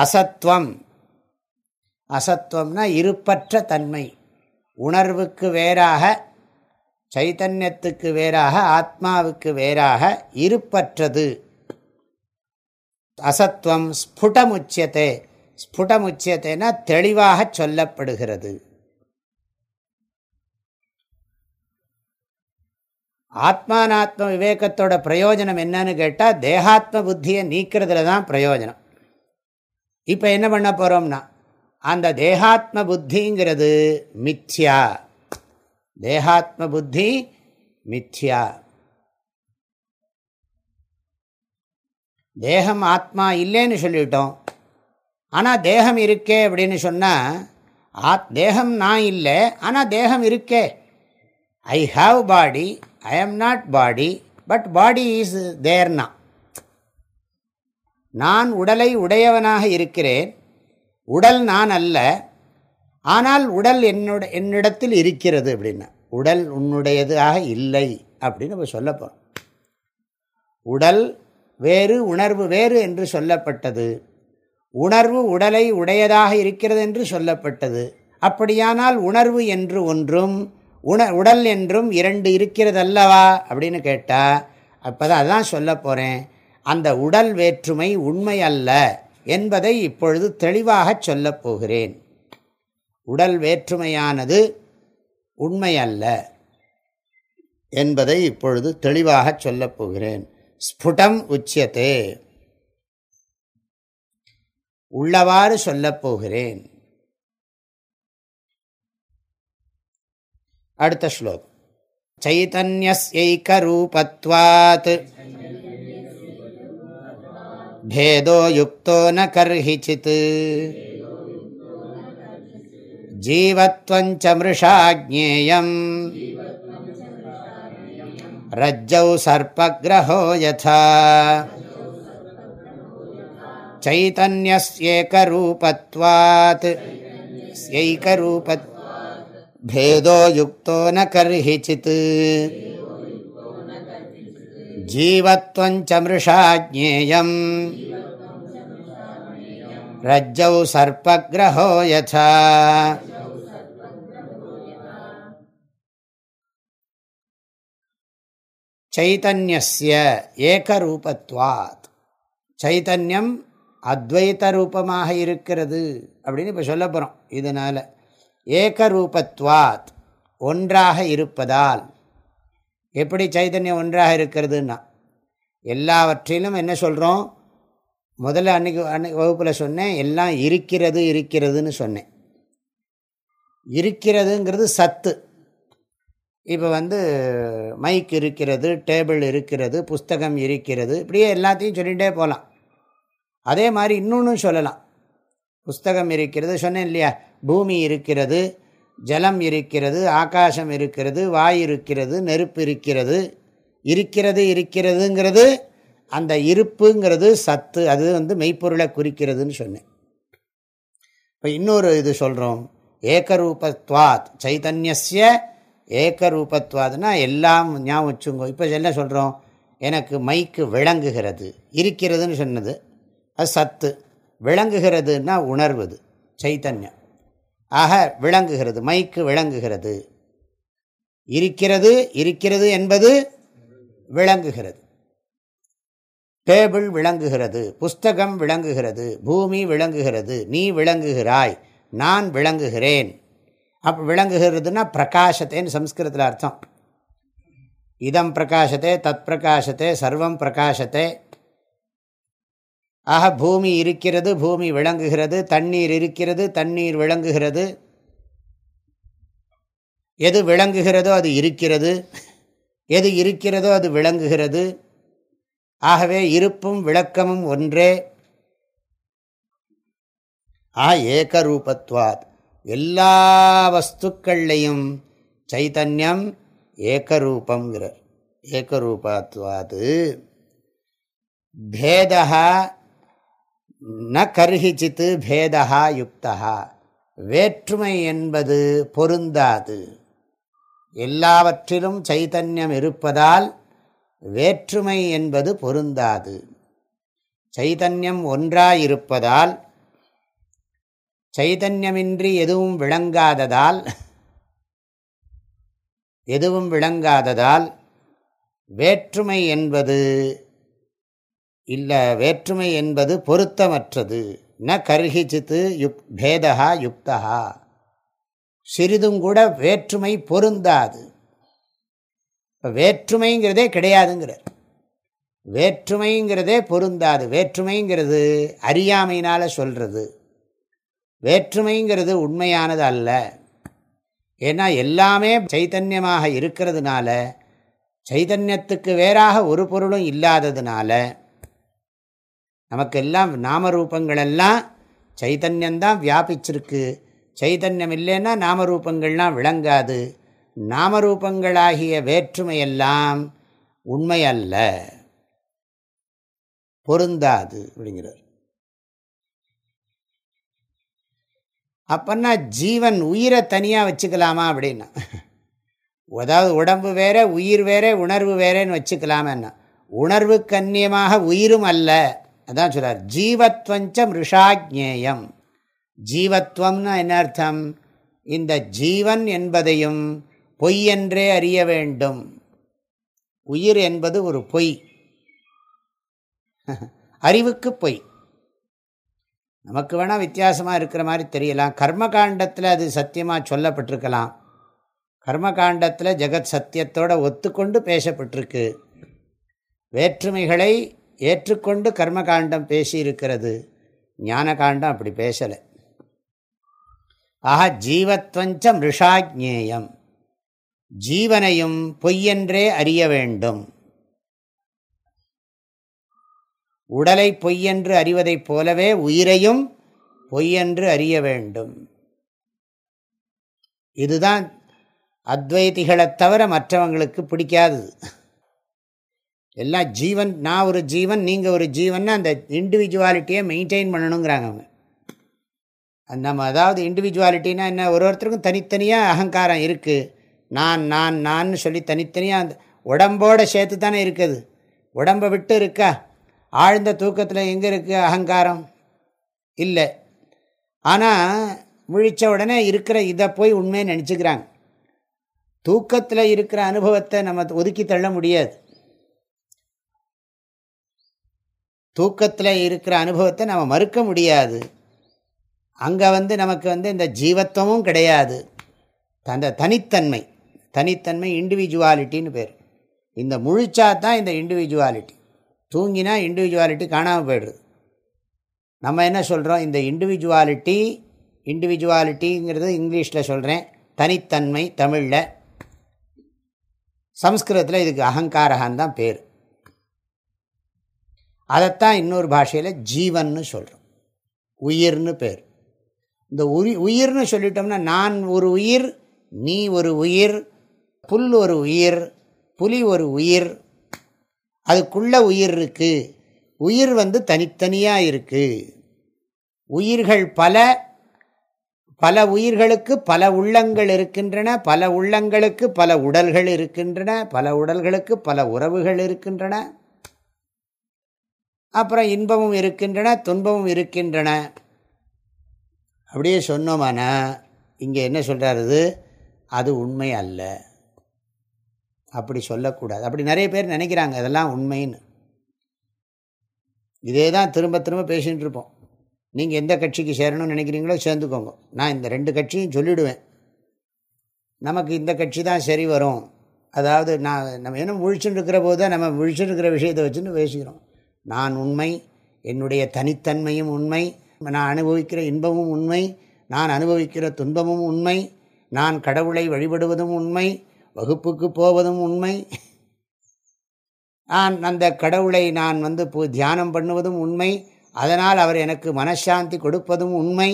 அசத்துவம் அசத்துவம்னா இருப்பற்ற தன்மை. உணர்வுக்கு வேறாக சைத்தன்யத்துக்கு வேறாக ஆத்மாவுக்கு வேறாக இருப்பற்றது. அசத்துவம் ஸ்புடமுச்சியத்தை ஸ்புடமுச்சியத்தைனா தெளிவாக சொல்லப்படுகிறது. ஆத்மானாத்ம விவேகத்தோட பிரயோஜனம் என்னன்னு கேட்டால் தேகாத்ம புத்தியை நீக்கிறதுல தான் பிரயோஜனம். இப்போ என்ன பண்ண போகிறோம்னா அந்த தேகாத்ம புத்திங்கிறது மித்யா. தேகாத்ம புத்தி மித்யா. தேகம் ஆத்மா இல்லைன்னு சொல்லிட்டோம். ஆனால் தேகம் இருக்கே அப்படின்னு சொன்னால் ஆத் தேகம் நான் இல்லை ஆனால் தேகம் இருக்கே. ஐ how body I am not body but body is தேர்னா நான் உடலை உடையவனாக இருக்கிறேன். உடல் நான் அல்ல. ஆனால் உடல் என்னோட என்னிடத்தில் இருக்கிறது அப்படின்னா உடல் உன்னுடையதாக இல்லை அப்படின்னு நம்ம சொல்ல போகிறோம் உடல் வேறு உணர்வு வேறு என்று சொல்லப்பட்டது. உணர்வு உடலை உடையதாக இருக்கிறது என்று சொல்லப்பட்டது. அப்படியானால் உணர்வு என்று ஒன்றும் உண உடல் என்றும் இரண்டு இருக்கிறதல்லவா அப்படின்னு கேட்டால் அப்போ தான் அதான் சொல்ல போகிறேன் அந்த உடல் வேற்றுமை உண்மை அல்ல என்பதை இப்பொழுது தெளிவாக சொல்லப் போகிறேன். உடல் வேற்றுமையானது உண்மை அல்ல என்பதை இப்பொழுது தெளிவாக சொல்லப் போகிறேன். ஸ்புடம் உச்சியத்தே உள்ளவாறு சொல்லப் போகிறேன். அடுத்த ஸ்லோகம். சைதன்யஸ்யைக்கரூபத்வாத். भेदो युक्तो न कर्हिचित् जीवत्वञ्च मृषा ज्ञेयम् रज्जौ सर्पग्रहो यथा चैतन्यस्येकरूपत्वात् स्यैकरूपत् भेदो युक्तो न कर्हिचित् जीवत्वञ्च मृषा ज्ञेयम् रज्जौ सर्पग्रहो यथा சைத்தன்யஸ்ய ஏகரூபத்வாத் சைத்தன்யம் அத்வைத ரூபமாக இருக்கிறது அப்படின்னு இப்போ சொல்ல போகிறோம் இதனால் ஏகரூபத்வாத் ஒன்றாக இருப்பதால் எப்படி சைதன்யம் ஒன்றாக இருக்கிறதுன்னா எல்லாவற்றிலும் என்ன சொல்கிறோம் முதல்ல அன்னைக்கு அன்னைக்கு வகுப்பில் சொன்னேன் எல்லாம் இருக்கிறது இருக்கிறதுன்னு சொன்னேன். இருக்கிறதுங்கிறது சத்து. இப்போ வந்து மைக் இருக்கிறது டேபிள் இருக்கிறது புஸ்தகம் இருக்கிறது இப்படியே எல்லாத்தையும் சொல்லிகிட்டே போகலாம் அதே மாதிரி இன்னொன்று சொல்லலாம். புஸ்தகம் இருக்கிறது சொன்னேன் இல்லையா? பூமி இருக்கிறது ஜலம் இருக்கிறது ஆகாசம் இருக்கிறது வாய் இருக்கிறது நெருப்பு இருக்கிறது. இருக்கிறது இருக்கிறதுங்கிறது அந்த இருப்புங்கிறது சத்து அது வந்து மெய்ப்பொருளை குறிக்கிறதுன்னு சொன்னேன். இப்போ இன்னொரு இது சொல்கிறோம் ஏகரூபத்வாத் சைத்தன்யஸ்ய ஏகரூபத்வாத்னா எல்லாம் ஞாபகம் வச்சுங்கோ. இப்போ என்ன சொல்கிறோம் எனக்கு மைக்கு விளங்குகிறது இருக்கிறதுன்னு சொன்னது. அது சத்து. விளங்குகிறதுன்னா உணர்வது சைத்தன்யம் ஆக விளங்குகிறது மைக்கு விளங்குகிறது. இருக்கிறது இருக்கிறது என்பது விளங்குகிறது. டேபிள் விளங்குகிறது புஸ்தகம் விளங்குகிறது பூமி விளங்குகிறது நீ விளங்குகிறாய் நான் விளங்குகிறேன். அப் விளங்குகிறதுனா பிரகாசத்தேன்னு சம்ஸ்கிருதத்தில் அர்த்தம். இதம் பிரகாசத்தே தத் பிரகாசத்தே சர்வம் பிரகாசத்தை ஆக பூமி இருக்கிறது பூமி விளங்குகிறது தண்ணீர் இருக்கிறது தண்ணீர் விளங்குகிறது. எது விளங்குகிறதோ அது இருக்கிறது. எது இருக்கிறதோ அது விளங்குகிறது. ஆகவே இருப்பும் விளக்கமும் ஒன்றே. ஆ ஏகரூபத்வாத். எல்லா வஸ்துக்கள்லையும் சைத்தன்யம் ஏகரூபங்கிறார் ஏகரூபத்வாது. பேதா ந கர்ஹிச்சித்து பேதா யுக்தா வேற்றுமை என்பது பொருந்தாது. எல்லாவற்றிலும் சைத்தன்யம் இருப்பதால் வேற்றுமை என்பது பொருந்தாது. சைதன்யம் ஒன்றாயிருப்பதால் சைதன்யமின்றி எதுவும் விளங்காததால் எதுவும் விளங்காததால் வேற்றுமை என்பது இல்லை வேற்றுமை என்பது பொருத்தமற்றது. ந கர்ஹிச்சித்து யுக் பேதா யுக்தா சிறிதும் கூட வேற்றுமை பொருந்தாது. இப்போ வேற்றுமைங்கிறதே கிடையாதுங்கிறார். வேற்றுமைங்கிறதே பொருந்தாது. வேற்றுமைங்கிறது அறியாமையினால் சொல்கிறது வேற்றுமைங்கிறது உண்மையானது அல்ல. ஏன்னா எல்லாமே சைத்தன்யமாக இருக்கிறதுனால சைதன்யத்துக்கு வேறாக ஒரு பொருளும் இல்லாததுனால நமக்கெல்லாம் நாமரூபங்களெல்லாம் சைத்தன்யந்தான் வியாபிச்சிருக்கு. சைதன்யம் இல்லைன்னா நாமரூபங்கள்லாம் விளங்காது. நாமரூபங்களாகிய வேற்றுமையெல்லாம் உண்மை அல்ல பொருந்தாது அப்படிங்கிறார். அப்பன்னா ஜீவன் உயிரை தனியாக வச்சுக்கலாமா அப்படின்னா? அதாவது உடம்பு வேற உயிர் வேற உணர்வு வேறேன்னு வச்சுக்கலாமா உணர்வு கண்ணியமாக உயிரும் அல்ல. அதான் சொல்கிறார் ஜீவத்வஞ்ச மிருஷாஜ்ஞேயம். ஜீவத்வம்னா என்ன அர்த்தம்? இந்த ஜீவன் என்பதையும் பொய் என்றே அறிய வேண்டும். உயிர் என்பது ஒரு பொய். அறிவுக்கு பொய். நமக்கு வேணால் வித்தியாசமாக இருக்கிற மாதிரி தெரியலாம். கர்மகாண்டத்தில் அது சத்தியமாக சொல்லப்பட்டிருக்கலாம். கர்மகாண்டத்தில் ஜெகத் சத்தியத்தோடு ஒத்துக்கொண்டு பேசப்பட்டிருக்கு. வேற்றுமைகளை ஏற்றுக்கொண்டு கர்மகாண்டம் பேசியிருக்கிறது. ஞான காண்டம் அப்படி பேசலை. ஆக ஜீவத்வஞ்ச மிருஷாஜ்ஞேயம். ஜீவனையும் பொய்யென்றே அறிய வேண்டும். உடலை பொய்யென்று அறிவதைப் போலவே உயிரையும் பொய்யென்று அறிய வேண்டும். இதுதான் அத்வைதிகளைத் தவிர மற்றவங்களுக்கு பிடிக்காதது. எல்லாம் ஜீவன் நான் ஒரு ஜீவன் நீங்கள் ஒரு ஜீவன் அந்த இண்டிவிஜுவாலிட்டியை மெயின்டைன் பண்ணணுங்கிறாங்க அவங்க. நம்ம அதாவது இண்டிவிஜுவாலிட்டினா என்ன? ஒரு ஒருத்தருக்கும் தனித்தனியாக அகங்காரம் இருக்குது நான் நான் நான் சொல்லி தனித்தனியாக அந்த உடம்போடு சேர்த்து தானே இருக்குது. உடம்பை விட்டு இருக்கா? ஆழ்ந்த தூக்கத்தில் எங்கே இருக்குது அகங்காரம்? இல்லை. ஆனால் முழித்த உடனே இருக்கிற இதை போய் உண்மையை நினச்சிக்கிறாங்க. தூக்கத்தில் இருக்கிற அனுபவத்தை நம்ம ஒதுக்கி தள்ள முடியாது. தூக்கத்தில் இருக்கிற அனுபவத்தை நம்ம மறுக்க முடியாது. அங்கே வந்து நமக்கு வந்து இந்த ஜீவத்துவமும் கிடையாது. அந்த தனித்தன்மை தனித்தன்மை இண்டிவிஜுவாலிட்டின்னு பேர். இந்த முழிச்சா தான் இந்த இண்டிவிஜுவாலிட்டி தூங்கினா இண்டிவிஜுவாலிட்டி காணாமல் போயிடுது. நம்ம என்ன சொல்கிறோம் இந்த இண்டிவிஜுவாலிட்டி இண்டிவிஜுவாலிட்டிங்கிறது இங்கிலீஷில் சொல்கிறேன் தனித்தன்மை தமிழில். சம்ஸ்கிருதத்தில் இதுக்கு அகங்காரகான் தான் பேர். அதைத்தான் இன்னொரு பாஷையில் ஜீவன்னு சொல்கிறோம் உயிர்னு பேர். இந்த உயி உயிர்னு சொல்லிட்டோம்னா நான் ஒரு உயிர் நீ ஒரு உயிர் புல் ஒரு உயிர் புலி ஒரு உயிர் அதுக்குள்ள உயிர் இருக்குது உயிர் வந்து தனித்தனியாக இருக்குது உயிர்கள் பல பல உயிர்களுக்கு பல உள்ளங்கள் இருக்கின்றன பல உள்ளங்களுக்கு பல உடல்கள் இருக்கின்றன பல உடல்களுக்கு பல உறவுகள் இருக்கின்றன. அப்புறம் இன்பமும் இருக்கின்றன துன்பமும் இருக்கின்றன. அப்படியே சொன்னோமானா இங்கே என்ன சொல்கிறாரு அது உண்மை அல்ல. அப்படி சொல்லக்கூடாது. அப்படி நிறைய பேர் நினைக்கிறாங்க அதெல்லாம் உண்மைன்னு. இதே தான் திரும்ப திரும்ப பேசிகிட்டு இருப்போம். நீங்கள் எந்த கட்சிக்கு சேரணும்னு நினைக்கிறீங்களோ சேர்ந்துக்கோங்க. நான் இந்த ரெண்டு கட்சியும் சொல்லிவிடுவேன் நமக்கு இந்த கட்சி தான் சரி வரும். அதாவது நான் நம்ம என்ன முழிச்சுட்டு இருக்கிற போது தான் நம்ம முழிச்சுட்டு இருக்கிற விஷயத்தை வச்சுன்னு பேசிக்கிறோம். நான் உண்மை என்னுடைய தனித்தன்மையும் உண்மை நான் அனுபவிக்கிற இன்பமும் உண்மை நான் அனுபவிக்கிற துன்பமும் உண்மை நான் கடவுளை வழிபடுவதும் உண்மை வகுப்புக்கு போவதும் உண்மை. நான் அந்த கடவுளை நான் வந்து தியானம் பண்ணுவதும் உண்மை அதனால் அவர் எனக்கு மனசாந்தி கொடுப்பதும் உண்மை.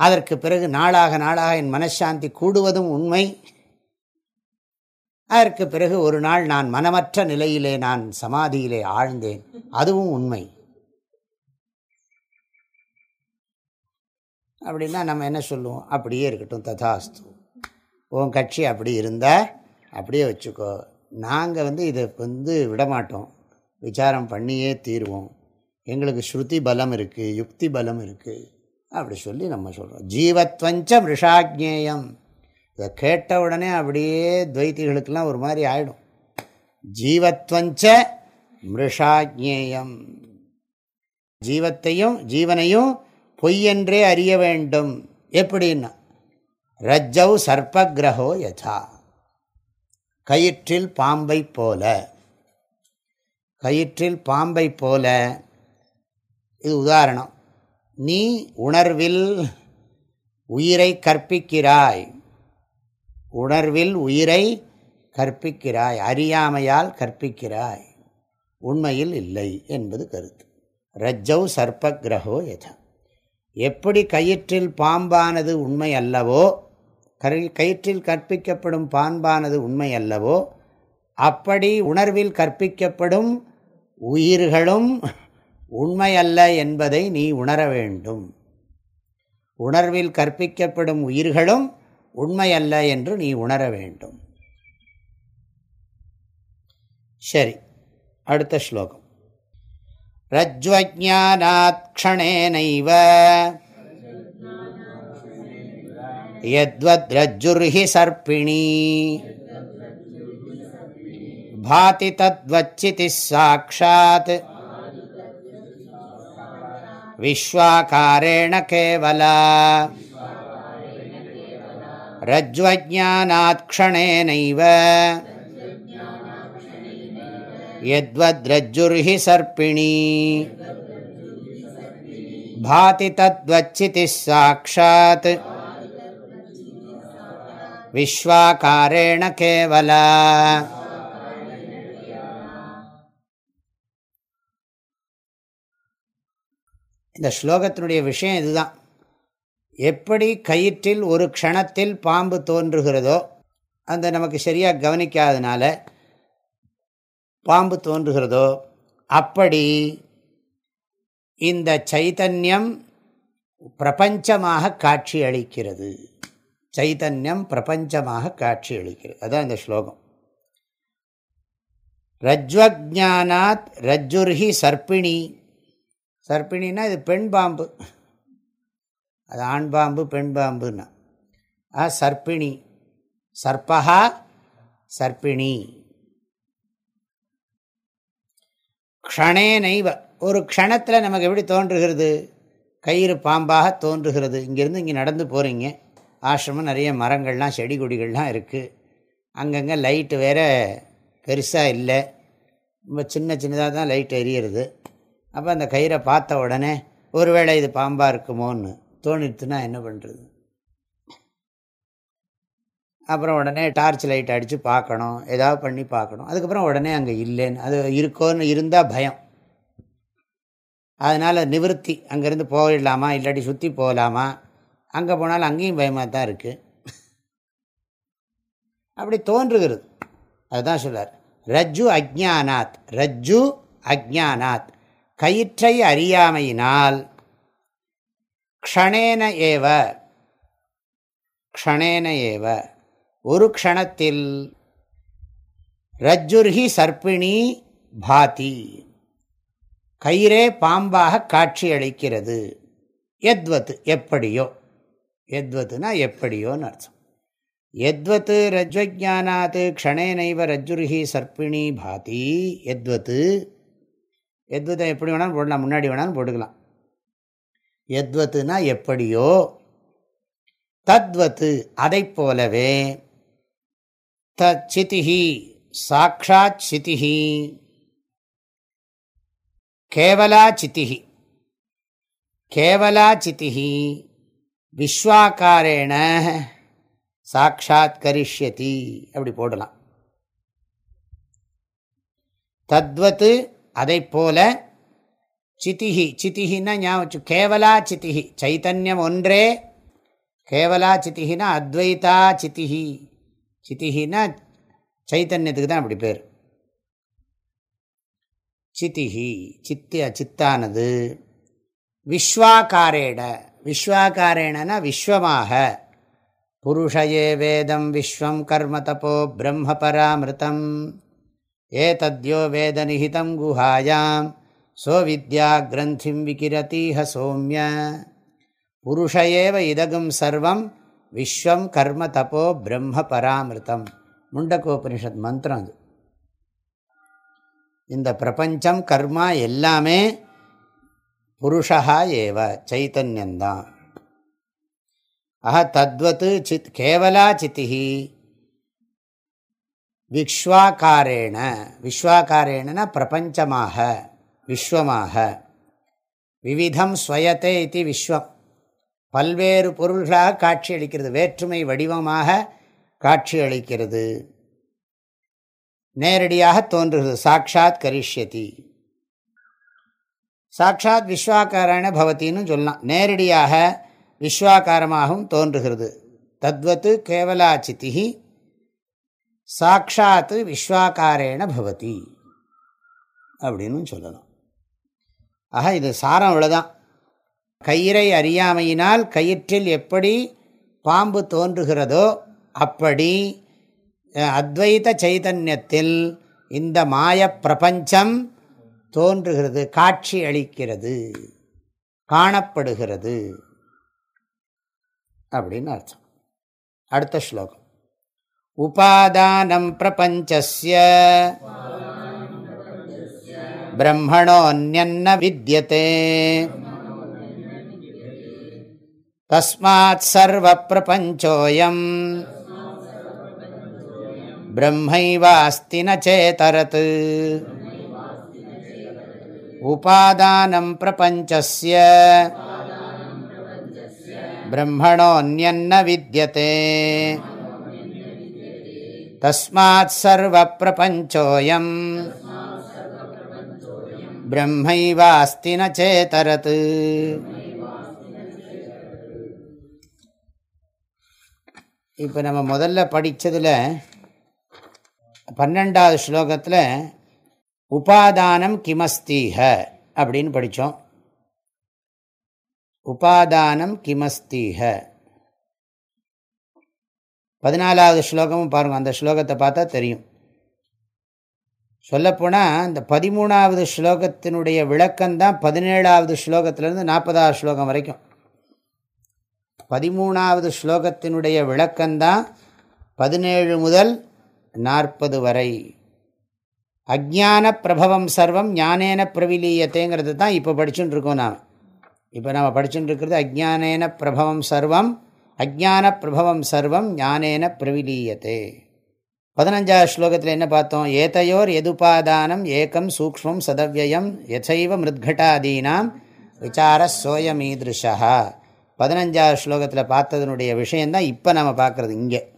அதற்கு பிறகு நாளாக நாளாக என் மனசாந்தி கூடுவதும் உண்மை. அதற்கு பிறகு ஒரு நாள் நான் மனமற்ற நிலையிலே நான் சமாதியிலே ஆழ்ந்தேன். அதுவும் உண்மை. அப்படின்னா நம்ம என்ன சொல்லுவோம்? அப்படியே இருக்கட்டும் ததாஸ்து. உன் கட்சி அப்படி இருந்தால் அப்படியே வச்சுக்கோ. நாங்கள் வந்து இதை வந்து விடமாட்டோம். விசாரம் பண்ணியே தீர்வோம். எங்களுக்கு ஸ்ருதி பலம் இருக்குது யுக்தி பலம் இருக்குது அப்படி சொல்லி நம்ம சொல்கிறோம் ஜீவத்வஞ்ச மிருஷாஜ்ஞேயம். இதை கேட்ட உடனே அப்படியே துவைத்திகளுக்கெல்லாம் ஒரு மாதிரி ஆகிடும் ஜீவத்வஞ்ச மிருஷாஜ்ஞேயம். ஜீவத்தையும் ஜீவனையும் பொய்யென்றே அறிய வேண்டும். எப்படின்னா ரஜ்ஜவ் சர்ப்பகிரகோ யதா. கயிற்றில் பாம்பை போல. கயிற்றில் பாம்பை போல. இது உதாரணம். நீ உணர்வில் உயிரை கற்பிக்கிறாய். உணர்வில் உயிரை கற்பிக்கிறாய் அறியாமையால் கற்பிக்கிறாய். உண்மையில் இல்லை என்பது கருத்து. ரஜ்ஜவ் சர்ப்பகிரகோ யதா. எப்படி கயிற்றில் பாம்பானது உண்மை அல்லவோ கயிற்றில் கற்பிக்கப்படும் பாம்பானது உண்மை அல்லவோ அப்படி உணர்வில் கற்பிக்கப்படும் உயிர்களும் உண்மையல்ல என்பதை நீ உணர வேண்டும். உணர்வில் கற்பிக்கப்படும் உயிர்களும் உண்மையல்ல என்று நீ உணர வேண்டும். சரி அடுத்த ஸ்லோகம். ரஜ்வஜானாத்ஷணேனைவ யத்வத்ரஜுர்ஹி சர்ப்பிணி. பாதி தத்வச்சிதி சாட்சாத் விஸ்வாக்காரேண கேவலா. केवला रज्ज्वज्ञानात् क्षणेनैव यद्वद्रज्जुर्हि सर्पिणी भाति तद्वच्चितिः साक्षात् விஸ்வாக்காரேண கேவலா இந்த ஸ்லோகத்தினுடைய விஷயம் இதுதான் எப்படி கயிற்றில் ஒரு க்ஷணத்தில் பாம்பு தோன்றுகிறதோ அந்த நமக்கு சரியாக கவனிக்காதனால பாம்பு தோன்றுகிறதோ அப்படி இந்த சைத்தன்யம் பிரபஞ்சமாக காட்சி அளிக்கிறது சைதன்யம் பிரபஞ்சமாக காட்சி அளிக்கிறது அதுதான் இந்த ஸ்லோகம். ரஜ்வஜானாத் ரஜ்ஜுர்ஹி சர்ப்பிணி. சர்ப்பிணின்னா இது பெண் பாம்பு. அது ஆண் பாம்பு பெண் பாம்புன்னா. ஆ சர்ப்பிணி. சர்பகா சர்ப்பிணி. க்ஷணே நைவ ஒரு க்ஷணத்தில் நமக்கு எப்படி தோன்றுகிறது? கயிறு பாம்பாக தோன்றுகிறது. இங்கேருந்து இங்கே நடந்து போகிறீங்க ஆசிரமம் நிறைய மரங்கள்லாம் செடி கொடிகள்லாம் இருக்குது அங்கங்கே லைட்டு வேறு பெருசாக இல்லை. ரொம்ப சின்ன சின்னதாக தான் லைட் எரியிறது. அப்போ அந்த கயிறை பார்த்த உடனே ஒருவேளை இது பாம்பாக இருக்குமோன்னு. தோணிடுத்துனா என்ன பண்ணுறது அப்புறம் உடனே டார்ச் லைட் அடித்து பார்க்கணும் ஏதாவது பண்ணி பார்க்கணும். அதுக்கப்புறம் உடனே அங்கே இல்லைன்னு அது இருக்கோன்னு இருந்தால் பயம். அதனால் நிவர்த்தி அங்கேருந்து போயிடலாமா இல்லாட்டி சுற்றி போகலாமா அங்கே போனாலும் அங்கேயும் பயமாக தான் இருக்குது அப்படி தோன்றுகிறது. அதுதான் சொல்லார் ரஜ்ஜு அஜானாத் ரஜ்ஜு அஜானாத் கயிற்றை அறியாமையினால் க்ஷணேன ஏவ. க்ஷணேன ஏவ. ஒரு க்ஷணத்தில் ரஜ்ஜுர்ஹி சர்ப்பிணி பாதி. கயிறே பாம்பாக காட்சி அளிக்கிறது. எத்வத் எப்படியோ. எத்வத்துனா எப்படியோன்னு அர்த்தம். எத்வத்து ரஜ்வஜானாத் க்ஷணேனைவ ரஜ்ஜுர்ஹி சர்ப்பிணி பாதி. எத்வத்து எத்வத்தை எப்படி வேணாலும் போடலாம். முன்னாடி வேணாலும் போட்டுக்கலாம். எத்வத்துனா எப்படியோ? தத்வத்து அதை போலவே. தச்சிதிஹி சாட்சாத் சிதிஹி. கேவலா சித்திஹி கேவலா சித்திஹி விஸ்வாக்காரேண சாட்சாத் கரிஷ்யதி. அப்படி போடலாம். தத்வத்து அதை போல சித்திஹி சித்திஹின்னா ஞாபகம் கேவலா சித்திஹி சைத்தன்யம் ஒன்றே கேவலா சித்திஹினா அத்வைதா சித்திஹி சித்திஹின்னா சைத்தன்யத்துக்கு தான் அப்படி பேர். சித்திஹி சித்திய சித்தானது விஸ்வாக்காரேட விஸ்வாக்காரேணனா விஸ்வமாக. புருஷயே வேதம் விஸ்வம் கர்ம தபோ பிரம்ம பராமிருத்தம். ஏதத்யோ வேதநிஹிதம் குஹாயாம். சோ வித்யா கிரந்திம் விகிரதீஹ சோமிய புருஷையேவ ஏவ இதகும் சர்வம் விஸ்வம் கர்ம தபோ பிரம்ம பராமிருத்தம் முண்டகோபனிஷத் மந்திரம் அது இந்த பிரபஞ்சம் கர்மா எல்லாமே புருஷா ஏவ சைத்தன்யந்தான் அஹ தத்வத்து சித் கேவலா சித்திஹி விஸ்வாக்காரேண விஸ்வாக்காரேணனா பிரபஞ்சமாக விஸ்வமாக. விவிதம் ஸ்வயத்தை இது விஸ்வம். பல்வேறு பொருள்களாக காட்சி அளிக்கிறது. வேற்றுமை வடிவமாக காட்சி அளிக்கிறது. நேரடியாக தோன்றுகிறது. சாட்சாத் கரிஷ்யதி. சாட்சாத் விஸ்வாக்காரான பவத்தின்னு சொல்லலாம். நேரடியாக விஸ்வாக்காரமாகவும் தோன்றுகிறது. தத்வத்து கேவலா சாட்சாத்து விஸ்வாக்காரேண பவதி. அப்படின்னு சொல்லலாம். ஆக இது சாரம் இவ்வளோதான் கயிறை அறியாமையினால் கயிற்றில் எப்படி பாம்பு தோன்றுகிறதோ அப்படி அத்வைத சைதன்யத்தில் இந்த மாய பிரபஞ்சம் தோன்றுகிறது காட்சி அளிக்கிறது காணப்படுகிறது அப்படின்னு அர்த்தம். அடுத்த ஸ்லோகம். உபாதானம் பிரபஞ்சஸ்ய. பிரம்மணோன்யன்ன வித்தியதே தஸ்மாத் சர்வ பிரபஞ்சோயம் பிரம்மைவாஸ்தி நேதரத் உபாதானம் பிரபஞ்சஸ்ய பிரம்மணோன்யன்ன வித்தியதே தஸ்மாத் சர்வ பிரபஞ்சோயம் பிரம்மைவாஸ்தி நேதரத் இப்போ நம்ம முதல்ல படித்ததில் பன்னெண்டாவது ஸ்லோகத்தில் உபாதானம் கிமஸ்தீக அப்படின்னு படித்தோம் உபாதானம் கிமஸ்தீக பதினாலாவது ஸ்லோகமும் பாருங்கள் அந்த ஸ்லோகத்தை பார்த்தா தெரியும். சொல்லப்போனால் இந்த பதிமூணாவது ஸ்லோகத்தினுடைய விளக்கம்தான் பதினேழாவது ஸ்லோகத்திலேருந்து நாற்பதாவது ஸ்லோகம் வரைக்கும். பதிமூணாவது ஸ்லோகத்தினுடைய விளக்கம்தான் பதினேழு முதல் நாற்பது வரை. அஜான பிரபவம் சர்வம் ஞானேன பிரவிலீயத்தைங்கிறது தான் இப்போ படிச்சுட்டு இருக்கோம் நாம். இப்போ நம்ம படிச்சுட்டு இருக்கிறது அஜானேன பிரபவம் சர்வம் அஜான பிரபவம் சர்வம் ஞானேன பிரவிலீயத்தே. பதினஞ்சாவது ஸ்லோகத்தில் என்ன பார்த்தோம்? ஏதையோர் எதுபாதானம் ஏக்கம் சூக்மம் சதவியம் எதைவ மிருத்கட்டாதீனாம் விசார சோயமீதிருஷா பதினஞ்சாவது ஸ்லோகத்தில் பார்த்ததனுடைய விஷயந்தான் இப்போ நம்ம பார்க்குறது இங்கே.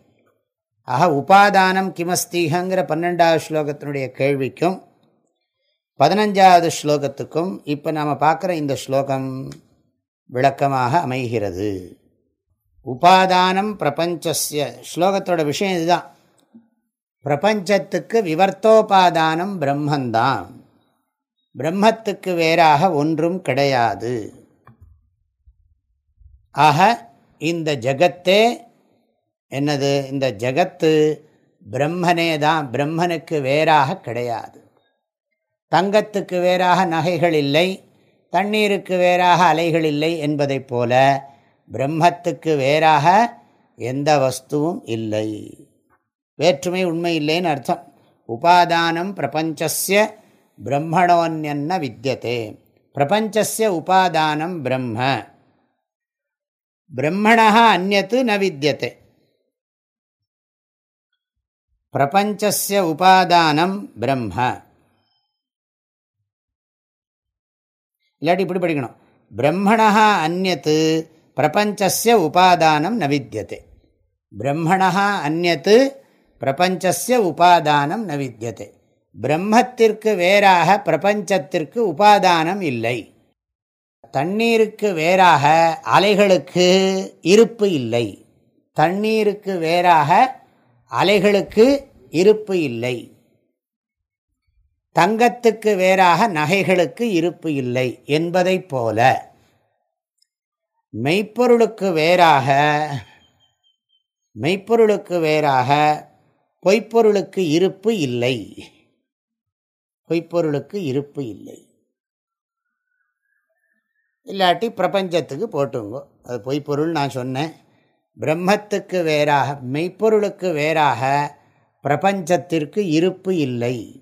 ஆக உபாதானம் கிமஸ்தீகங்கிற பன்னெண்டாவது ஸ்லோகத்தினுடைய கேள்விக்கும் பதினஞ்சாவது ஸ்லோகத்துக்கும் இப்போ நாம் பார்க்குற இந்த ஸ்லோகம் விளக்கமாக அமைகிறது. உபாதானம் பிரபஞ்சஸ்ய. ஸ்லோகத்தோட விஷயம் இதுதான். பிரபஞ்சத்துக்கு விவர்த்தோபாதானம் பிரம்மந்தான். பிரம்மத்துக்கு வேறாக ஒன்றும் கிடையாது. ஆக இந்த ஜகத்தே என்னது இந்த ஜகத்து பிரம்மனே தான் பிரம்மனுக்கு வேறாக கிடையாது. தங்கத்துக்கு வேறாக நகைகள் இல்லை தண்ணீருக்கு வேறாக அலைகள் இல்லை என்பதைப் போல பிரம்மத்துக்கு வேறாக எந்த வஸ்துவும் இல்லை. வேற்றுமை உண்மை இல்லைன்னு அர்த்தம். உபாதானம் பிரபஞ்சஸ்ய பிரம்மணோன்யன்ன வித்தியதே பிரபஞ்சஸ்ய உபாதானம் பிரம்ம. பிரம்மணா அந்நத்து ந வித்தியதே பிரபஞ்சஸ்ய உபாதானம் பிரம்ம. இல்லாட்டி இப்படி படிக்கணும். பிரம்மணா அந்நத்து பிரபஞ்சஸ்ய உபாதானம் ந வித்தியதே பிரம்மணா அந்நத்து பிரபஞ்சஸ்ய உபாதானம் ந வித்தியதே பிரம்மத்திற்கு வேறாக பிரபஞ்சத்திற்கு உபாதானம் இல்லை. தண்ணீருக்கு வேறாக அலைகளுக்கு இருப்பு இல்லை. தண்ணீருக்கு வேறாக அலைகளுக்கு இருப்பு இல்லை. தங்கத்துக்கு வேறாக நகைகளுக்கு இருப்பு இல்லை என்பதைப் போல. மெய்ப்பொருளுக்கு வேறாக மெய்ப்பொருளுக்கு வேறாக பொய்ப்பொருளுக்கு இருப்பு இல்லை. பொய்ப்பொருளுக்கு இருப்பு இல்லை. இல்லாட்டி பிரபஞ்சத்துக்கு போட்டுங்கோ. அது பொய்ப்பொருள் நான் சொன்னேன். பிரம்மத்துக்கு வேறாக மெய்ப்பொருளுக்கு வேறாக பிரபஞ்சத்திற்கு இருப்பு இல்லை.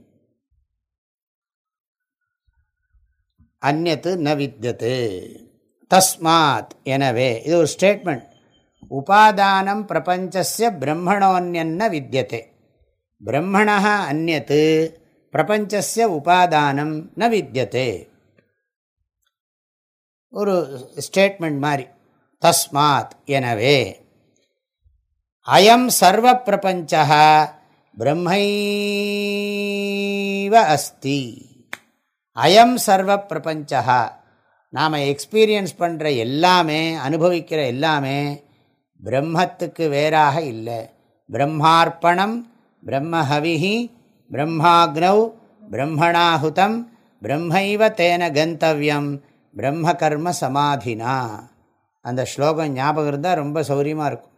அந்நத்து ந வித்தியது தஸ்மாத் எனவே இது ஒரு ஸ்டேட்மெண்ட் உபாதானம் பிரபஞ்சசிய பிரம்மணோன்யன்ன வித்தியதே பிரம்மணா அந்நத்து பிரபஞ்சசிய உபாதானம் ந வித்தியதே ஒரு ஸ்டேட்மெண்ட் மாதிரி தஸ்மாத் எனவே அயம் சர்வ பிரபஞ்ச பிரம்மைவ அஸ்தி. அயம் சர்வ பிரபஞ்சா நாம் எக்ஸ்பீரியன்ஸ் பண்ணுற எல்லாமே அனுபவிக்கிற எல்லாமே பிரம்மத்துக்கு வேறாக இல்லை. பிரம்மார்ப்பணம் பிரம்மஹவிஹி பிரம்மாக்னௌ பிரம்மணாஹுதம் பிரம்மைவ தேன கந்தவியம் பிரம்ம கர்ம சமாதினா. அந்த ஸ்லோகம் ஞாபகம் இருந்தால் ரொம்ப சௌரியமாக இருக்கும்.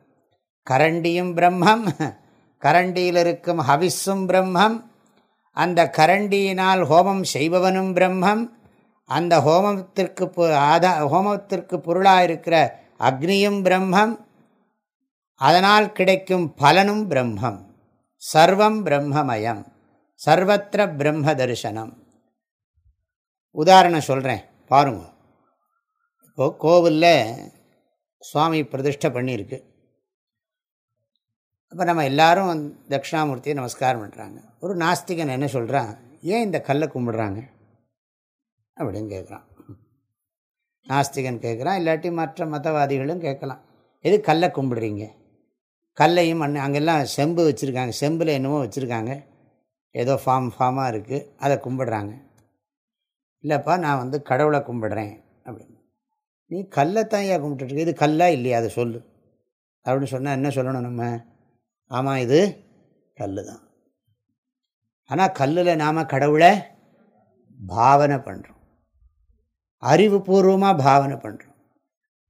கரண்டியும் பிரம்மம் கரண்டியில் இருக்கும் ஹவிஸும் பிரம்மம் அந்த கரண்டியினால் ஹோமம் செய்பவனும் பிரம்மம் அந்த ஹோமத்திற்கு ஆதா ஹோமத்திற்கு பொருளாக இருக்கிற அக்னியும் பிரம்மம் அதனால் கிடைக்கும் பலனும் பிரம்மம். சர்வம் பிரம்மமயம். சர்வத்திர பிரம்ம தரிசனம். உதாரணம் சொல்கிறேன் பாருங்க. இப்போது கோவிலில் சுவாமி பிரதிஷ்டை பண்ணியிருக்கு. அப்போ நம்ம எல்லோரும் தட்சிணாமூர்த்தியை நமஸ்காரம் பண்ணுறாங்க ஒரு நாஸ்திகன் என்ன சொல்கிறான் ஏன் இந்த கல்லை கும்பிடுறாங்க? அப்படின்னு கேட்குறான் நாஸ்திகன் கேட்குறான் இல்லாட்டி மற்ற மதவாதிகளும் கேட்கலாம் எது கல்லை கும்பிடுறீங்க? கல்லையும் மண் அங்கெல்லாம் செம்பு வச்சுருக்காங்க. செம்பில் என்னமோ வச்சுருக்காங்க. ஏதோ ஃபார்ம் ஃபார்மாக இருக்குது அதை கும்பிடுறாங்க. இல்லைப்பா நான் வந்து கடவுளை கும்பிடுறேன் அப்படின்னு. நீ கல்லை தான் ஏன் கும்பிட்டுருக்கு இது கல்லாக இல்லையா? அதை சொல்லு. அப்படின்னு சொன்னால் என்ன சொல்லணும் நம்ம? ஆமாம் இது கல் தான். ஆனால் கல்லில் நாம் கடவுளை பாவனை பண்ணுறோம் அறிவுபூர்வமாக பாவனை பண்ணுறோம்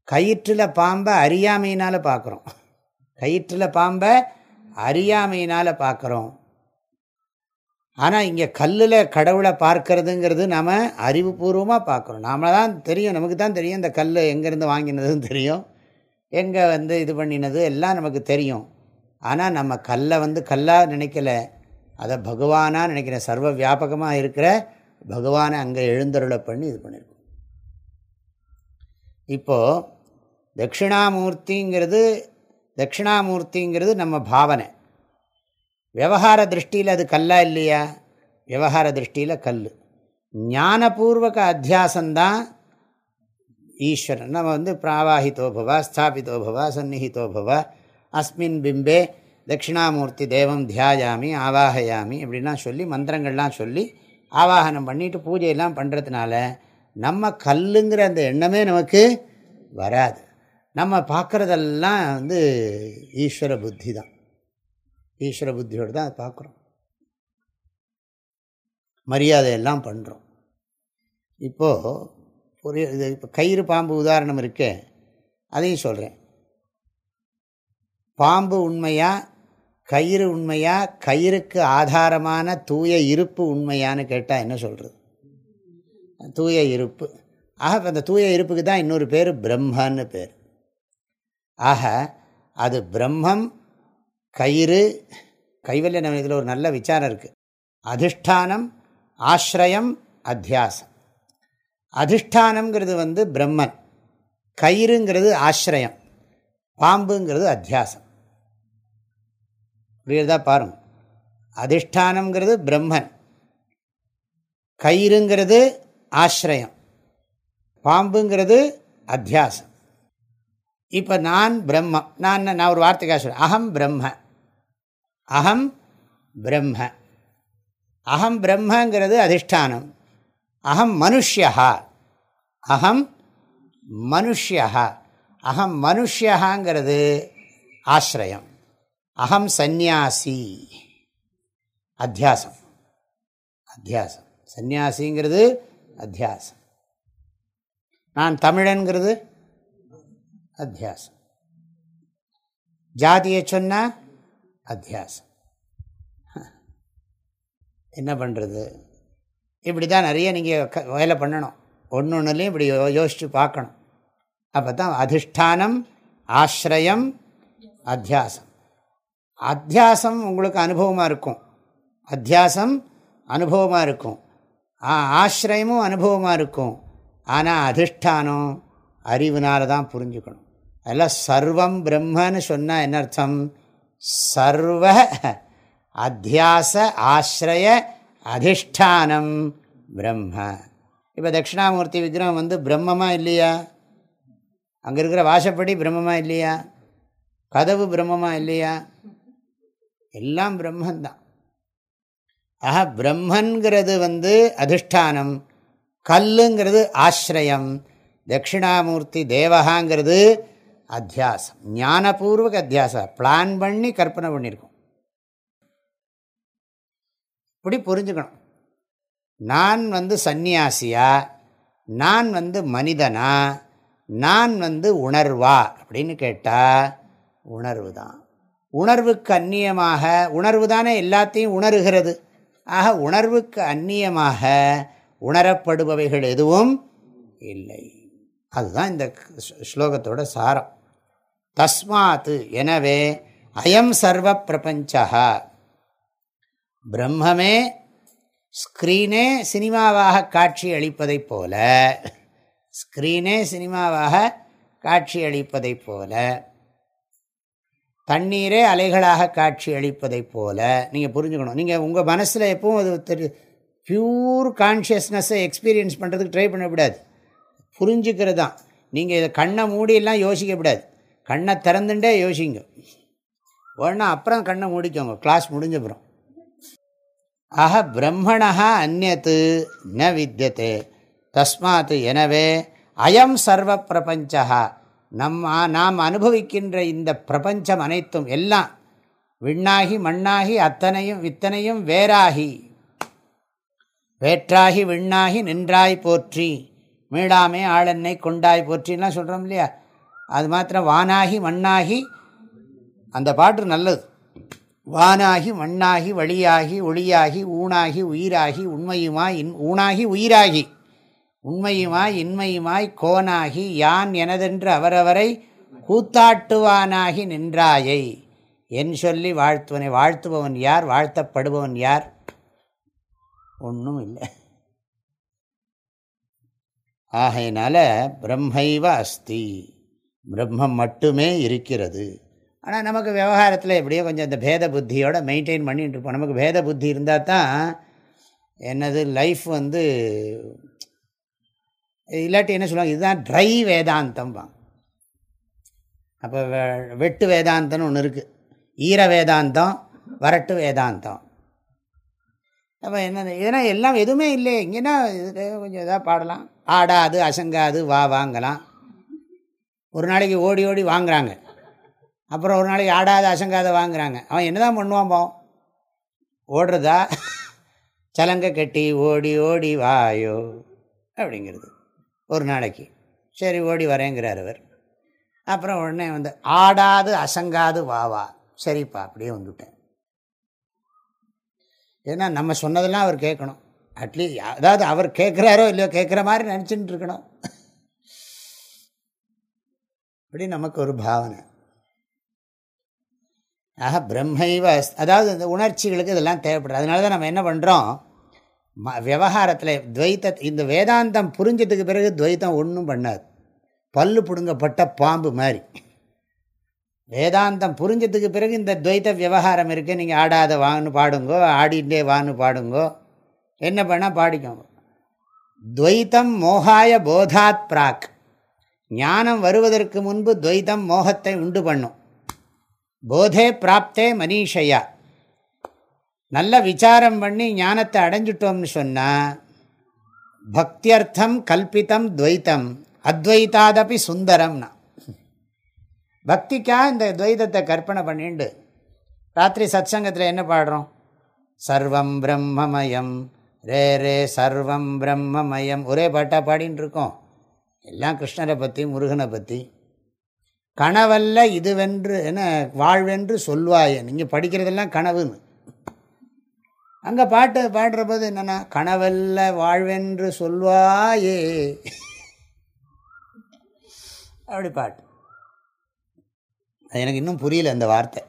கயிற்றில் பாம்பை அறியாமையினால் பார்க்குறோம் கயிற்றில் பாம்பை அறியாமையினால் பார்க்குறோம் ஆனால் இங்கே கல்லில் கடவுளை பார்க்கறதுங்கிறது நாம் அறிவுபூர்வமாக பார்க்குறோம் நாம தான் தெரியும் நமக்கு தான் தெரியும் இந்த கல் எங்கேருந்து வாங்கினதுன்னு தெரியும். எங்கே வந்து இது பண்ணினது எல்லாம் நமக்கு தெரியும். ஆனால் நம்ம கல்லை வந்து கல்லாக நினைக்கல. அதை பகவானாக நினைக்கிற சர்வ வியாபகமாக இருக்கிற பகவானை அங்கே எழுந்தருளை பண்ணி இது பண்ணியிருக்கோம் இப்போது தட்சிணாமூர்த்திங்கிறது தட்சிணாமூர்த்திங்கிறது நம்ம பாவனை. விவகார திருஷ்டியில் அது கல்லா இல்லையா? விவகார திருஷ்டியில் கல் ஞானபூர்வக அத்தியாசந்தான் ஈஸ்வரன். நம்ம வந்து பிராவாஹிதோ பவ ஸ்தாபிதோ சந்நிஹிதோ அஸ்மின் பிம்பே தட்சிணாமூர்த்தி தேவம் தியாயாமி ஆவாகையாமி இப்படிலாம் சொல்லி மந்திரங்கள்லாம் சொல்லி ஆவாகனம் பண்ணிட்டு பூஜையெல்லாம் பண்ணுறதுனால நம்ம கல்லுங்கிற அந்த எண்ணமே நமக்கு வராது. நம்ம பார்க்குறதெல்லாம் வந்து ஈஸ்வர புத்தி தான். ஈஸ்வர புத்தியோடு தான் அதை பார்க்குறோம். மரியாதையெல்லாம் பண்ணுறோம் இப்போது ஒரு இது இப்போ கயிறு பாம்பு உதாரணம் இருக்கே அதையும் சொல்கிறேன் பாம்பு உண்மையா கயிறு உண்மையா கயிறுக்கு ஆதாரமான தூய இருப்பு உண்மையான்னு கேட்டால் என்ன சொல்கிறது தூய இருப்பு. ஆக அந்த தூய இருப்புக்கு தான் இன்னொரு பேர் பிரம்மன்னு பேர். ஆக அது பிரம்மம் கயிறு கைவல்ய இதில் ஒரு நல்ல விசாரம் இருக்குது அதிஷ்டானம் ஆசிரயம் அத்தியாசம். அதிஷ்டானம்ங்கிறது வந்து பிரம்மன். கயிறுங்கிறது ஆசிரயம் பாம்புங்கிறது அத்தியாசம். புரியுறதா பாருங்க. அதிஷ்டானம்ங்கிறது பிரம்மன். கயிறுங்கிறது ஆசிரயம் பாம்புங்கிறது அத்தியாசம். இப்போ நான் பிரம்ம நான் நான் ஒரு வார்த்தைக்காக சொல்கிறேன் அகம் பிரம்ம. அகம் பிரம்ம. அகம் பிரம்மங்கிறது அதிஷ்டானம். அகம் மனுஷியா. அகம் மனுஷியா. அகம் மனுஷியாங்கிறது ஆசிரியம். அகம் சந்நியாசி. அத்தியாசம். அத்தியாசம். சந்நியாசிங்கிறது அத்தியாசம். நான் தமிழன்கிறது அத்தியாசம் ஜாதியை சொன்னால் அத்தியாசம் என்ன பண்ணுறது இப்படி தான் நிறைய நீங்கள் க வேலை பண்ணணும் ஒன்று ஒன்றுலையும் இப்படி யோ யோசித்து பார்க்கணும் அப்போ தான் அதிஷ்டானம் ஆசிரியம் அத்தியாசம் அத்தியாசம் உங்களுக்கு அனுபவமாக இருக்கும் அத்தியாசம் அனுபவமாக இருக்கும் ஆசிரியமும் அனுபவமாக இருக்கும் ஆனால் அதிஷ்டானம் அறிவுனால தான் புரிஞ்சுக்கணும் அதெல்லாம் சர்வம் பிரம்மன்னு சொன்னால் என்ன அர்த்தம்? சர்வ அத்தியாச ஆசிரய அதிஷ்டானம் பிரம்ம. இப்போ தட்சிணாமூர்த்தி விக்கிரகம் வந்து பிரம்மமா இல்லையா? அங்கே இருக்கிற வாசப்படி பிரம்மமா இல்லையா? கதவு பிரம்மமா இல்லையா? எல்லாம் பிரம்மந்தான். ஆஹா பிரம்மன்கிறது வந்து அதிஷ்டானம் கல்லுங்கிறது ஆசிரியம் தட்சிணாமூர்த்தி தேவகாங்கிறது அத்தியாசம். ஞானபூர்வக அத்தியாசம். பிளான் பண்ணி கற்பனை பண்ணியிருக்கோம் இப்படி புரிஞ்சுக்கணும். நான் வந்து சந்நியாசியா? நான் வந்து மனிதனா? நான் வந்து உணர்வா? அப்படின்னு கேட்டால் உணர்வு தான். உணர்வுக்கு அந்நியமாக உணர்வு தானே எல்லாத்தையும் உணர்கிறது. ஆக உணர்வுக்கு அந்நியமாக உணரப்படுபவைகள் எதுவும் இல்லை. அதுதான் இந்த ஸ்லோகத்தோட சாரம். தஸ்மாத்து எனவே அயம் சர்வ பிரபஞ்சா பிரம்மமே ஸ்க்ரீனே சினிமாவாக காட்சி அளிப்பதைப் போல ஸ்க்ரீனே சினிமாவாக காட்சி அளிப்பதைப் போல தண்ணீரே அலைகளாக காட்சி அளிப்பதைப் போல நீங்கள் புரிஞ்சுக்கணும். நீங்கள் உங்கள் மனசில் எப்பவும் அது தெரி பியூர் கான்ஷியஸ்னஸை எக்ஸ்பீரியன்ஸ் பண்ணுறதுக்கு ட்ரை பண்ணக்கூடாது புரிஞ்சுக்கிறது தான் நீங்கள் இதை கண்ணை மூடியெல்லாம் யோசிக்கக்கூடாது கண்ணை திறந்துட்டே யோசிங்க. ஒன்றா அப்புறம் கண்ணை முடிக்கோங்க. கிளாஸ் முடிஞ்சப்புறம் ஆக பிரம்மணா அந்நத்து ந வித்தியதே தஸ்மாத் எனவே அயம் சர்வ பிரபஞ்சா நம்ம நாம் அனுபவிக்கின்ற இந்த பிரபஞ்சம் அனைத்தும் எல்லாம் விண்ணாகி மண்ணாகி அத்தனையும் இத்தனையும் வேறாகி. வேற்றாகி விண்ணாகி நின்றாய் போற்றி. மீளாமே ஆளென்னை கொண்டாய் போற்றின்லாம் சொல்கிறோம் இல்லையா? அது மாத்திரம் வானாகி மண்ணாகி அந்த பாட்டு நல்லது. வானாகி மண்ணாகி வழியாகி ஒளியாகி ஊனாகி உயிராகி உண்மையுமாய் இன் ஊனாகி உயிராகி. உண்மையுமாய் இன்மையுமாய் கோனாகி யான் எனதென்று அவரவரை கூத்தாட்டுவானாகி நின்றாயை. என் சொல்லி வாழ்த்துவனை வாழ்த்துபவன் யார் வாழ்த்தப்படுபவன் யார்? ஒன்றும் இல்லை. ஆகையினால பிரம்மைவ அஸ்தி. பிரம்மம் மட்டுமே இருக்கிறது. ஆனால் நமக்கு விவகாரத்தில் எப்படியோ கொஞ்சம் இந்த பேத புத்தியோடு மெயின்டைன் பண்ணிகிட்டு இருப்போம். நமக்கு பேத புத்தி இருந்தால் தான் என்னது லைஃப் வந்து இல்லாட்டி என்ன சொல்லுவாங்க இதுதான் ட்ரை வேதாந்தம். அப்போ வெட்டு வேதாந்தம்னு ஒன்று இருக்குது ஈர வேதாந்தம் வரட்டு வேதாந்தம். அப்போ என்ன ஏன்னா எல்லாம் எதுவுமே இல்லை இங்கேனா இது கொஞ்சம் எதாவது பாடலாம். ஆடாது அசங்காது வா வாங்கலாம். ஒரு நாளைக்கு ஓடி ஓடி வாங்குறாங்க. அப்புறம் ஒரு நாளைக்கு ஆடாத அசங்காத வாங்குறாங்க. அவன் என்ன தான் பண்ணுவான் போ ஓடுறதா? சலங்கை கட்டி ஓடி ஓடி வாயோ? அப்படிங்கிறது. ஒரு நாளைக்கு. சரி ஓடி வரேங்கிறார் அவர். அப்புறம் உடனே வந்து ஆடாது அசங்காது வா வா. சரிப்பா அப்படியே வந்துவிட்டேன் ஏன்னா நம்ம சொன்னதெல்லாம் அவர் கேட்கணும். அட்லீஸ்ட் அதாவது அவர் கேட்குறாரோ இல்லையோ கேட்குற மாதிரி நினச்சிட்டு இருக்கணும். அப்படி நமக்கு ஒரு பாவனை. ஆக பிரம்மைவ அதாவது இந்த உணர்ச்சிகளுக்கு இதெல்லாம் தேவைப்படுது. அதனால தான் நம்ம என்ன பண்ணுறோம் ம விவகாரத்தில் துவைத்த இந்த வேதாந்தம் புரிஞ்சதுக்கு பிறகு துவைத்தம் ஒன்றும் பண்ணாது. பல்லு பிடுங்கப்பட்ட பாம்பு மாதிரி. வேதாந்தம் புரிஞ்சதுக்கு பிறகு இந்த துவைத்த விவகாரம் இருக்குது நீங்கள் ஆடாத வான்னு பாடுங்கோ ஆடிண்டே வான்னு பாடுங்கோ. என்ன பண்ணால் பாடிக்கோங்க. துவைத்தம் மோகாய போதாத் பிராக். ஞானம் வருவதற்கு முன்பு துவைதம் மோகத்தை உண்டு பண்ணும். போதே பிராப்தே மனிஷையா. நல்ல விசாரம் பண்ணி ஞானத்தை அடைஞ்சிட்டோம்னு சொன்னால் பக்தியர்த்தம் கல்பித்தம் துவைத்தம் அத்வைத்தாதபி சுந்தரம்னா. பக்திக்காக இந்த துவைதத்தை கற்பனை பண்ணிண்டு ராத்திரி சத் சங்கத்தில் என்ன பாடுறோம்? சர்வம் பிரம்மமயம் ரே ரே சர்வம் பிரம்மமயம் ஒரே பாட்டாக பாடின்னு இருக்கோம் எல்லாம் கிருஷ்ணரை பற்றி முருகனை பற்றி கனவல்ல இதுவென்று என்ன வாழ்வென்று சொல்வாயே. நீங்கள் படிக்கிறதெல்லாம் கனவுன்னு. அங்கே பாட்டு பாடுற போது என்னென்னா கனவல்ல வாழ்வென்று சொல்வாயே. அப்படி பாட்டு. அது எனக்கு இன்னும் புரியல அந்த வார்த்தை.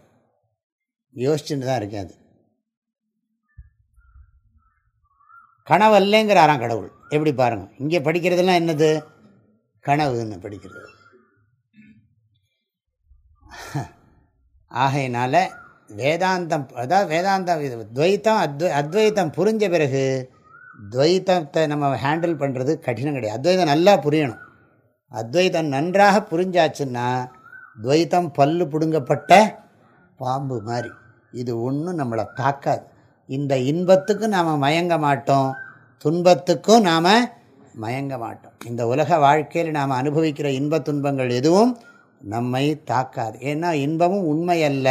யோசிச்சுட்டு தான் இருக்கேன் அது. கனவல்லைங்கிறாராம் கடவுள். எப்படி பாருங்கள் இங்கே படிக்கிறதெல்லாம் என்னது? கனவுன்னு படிக்கிறது. ஆகையினால வேதாந்தம் அதாவது வேதாந்தம் இது துவைத்தம் அத்வை அத்வைத்தம் புரிஞ்ச பிறகு துவைத்தத்தை நம்ம ஹேண்டில் பண்ணுறது கடினம் கிடையாது. அத்வைதம் நல்லா புரியணும். அத்வைதம் நன்றாக புரிஞ்சாச்சுன்னா துவைத்தம் பல்லு பிடுங்கப்பட்ட பாம்பு மாதிரி. இது ஒன்றும் நம்மளை தாக்காது. இந்த இன்பத்துக்கும் நாம் மயங்க மாட்டோம். துன்பத்துக்கும் நாம் மயங்க மாட்டோம். இந்த உலக வாழ்க்கையில் நாம் அனுபவிக்கிற இன்ப துன்பங்கள் எதுவும் நம்மை தாக்காது. ஏன்னா இன்பமும் உண்மை அல்ல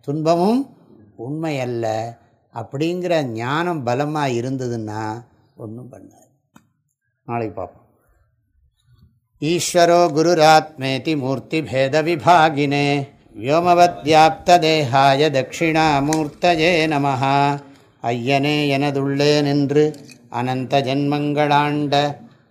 துன்பமும் உண்மை அல்ல அப்படிங்கிற ஞானம் பலமாக இருந்ததுன்னா ஒன்றும் பண்ணாது. நாளைக்கு பார்ப்போம். ஈஸ்வரோ குருராத்மேதி மூர்த்திபேதவிபாகினே வியோமவத்யாப்ததேகாய தட்சிணாமூர்த்தஜே நம ஐயனே எனதுள்ளே நின்று அனந்த ஜென்மங்களாண்ட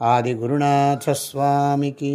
ஆதிகுருநாதஸ்வாமிக்கு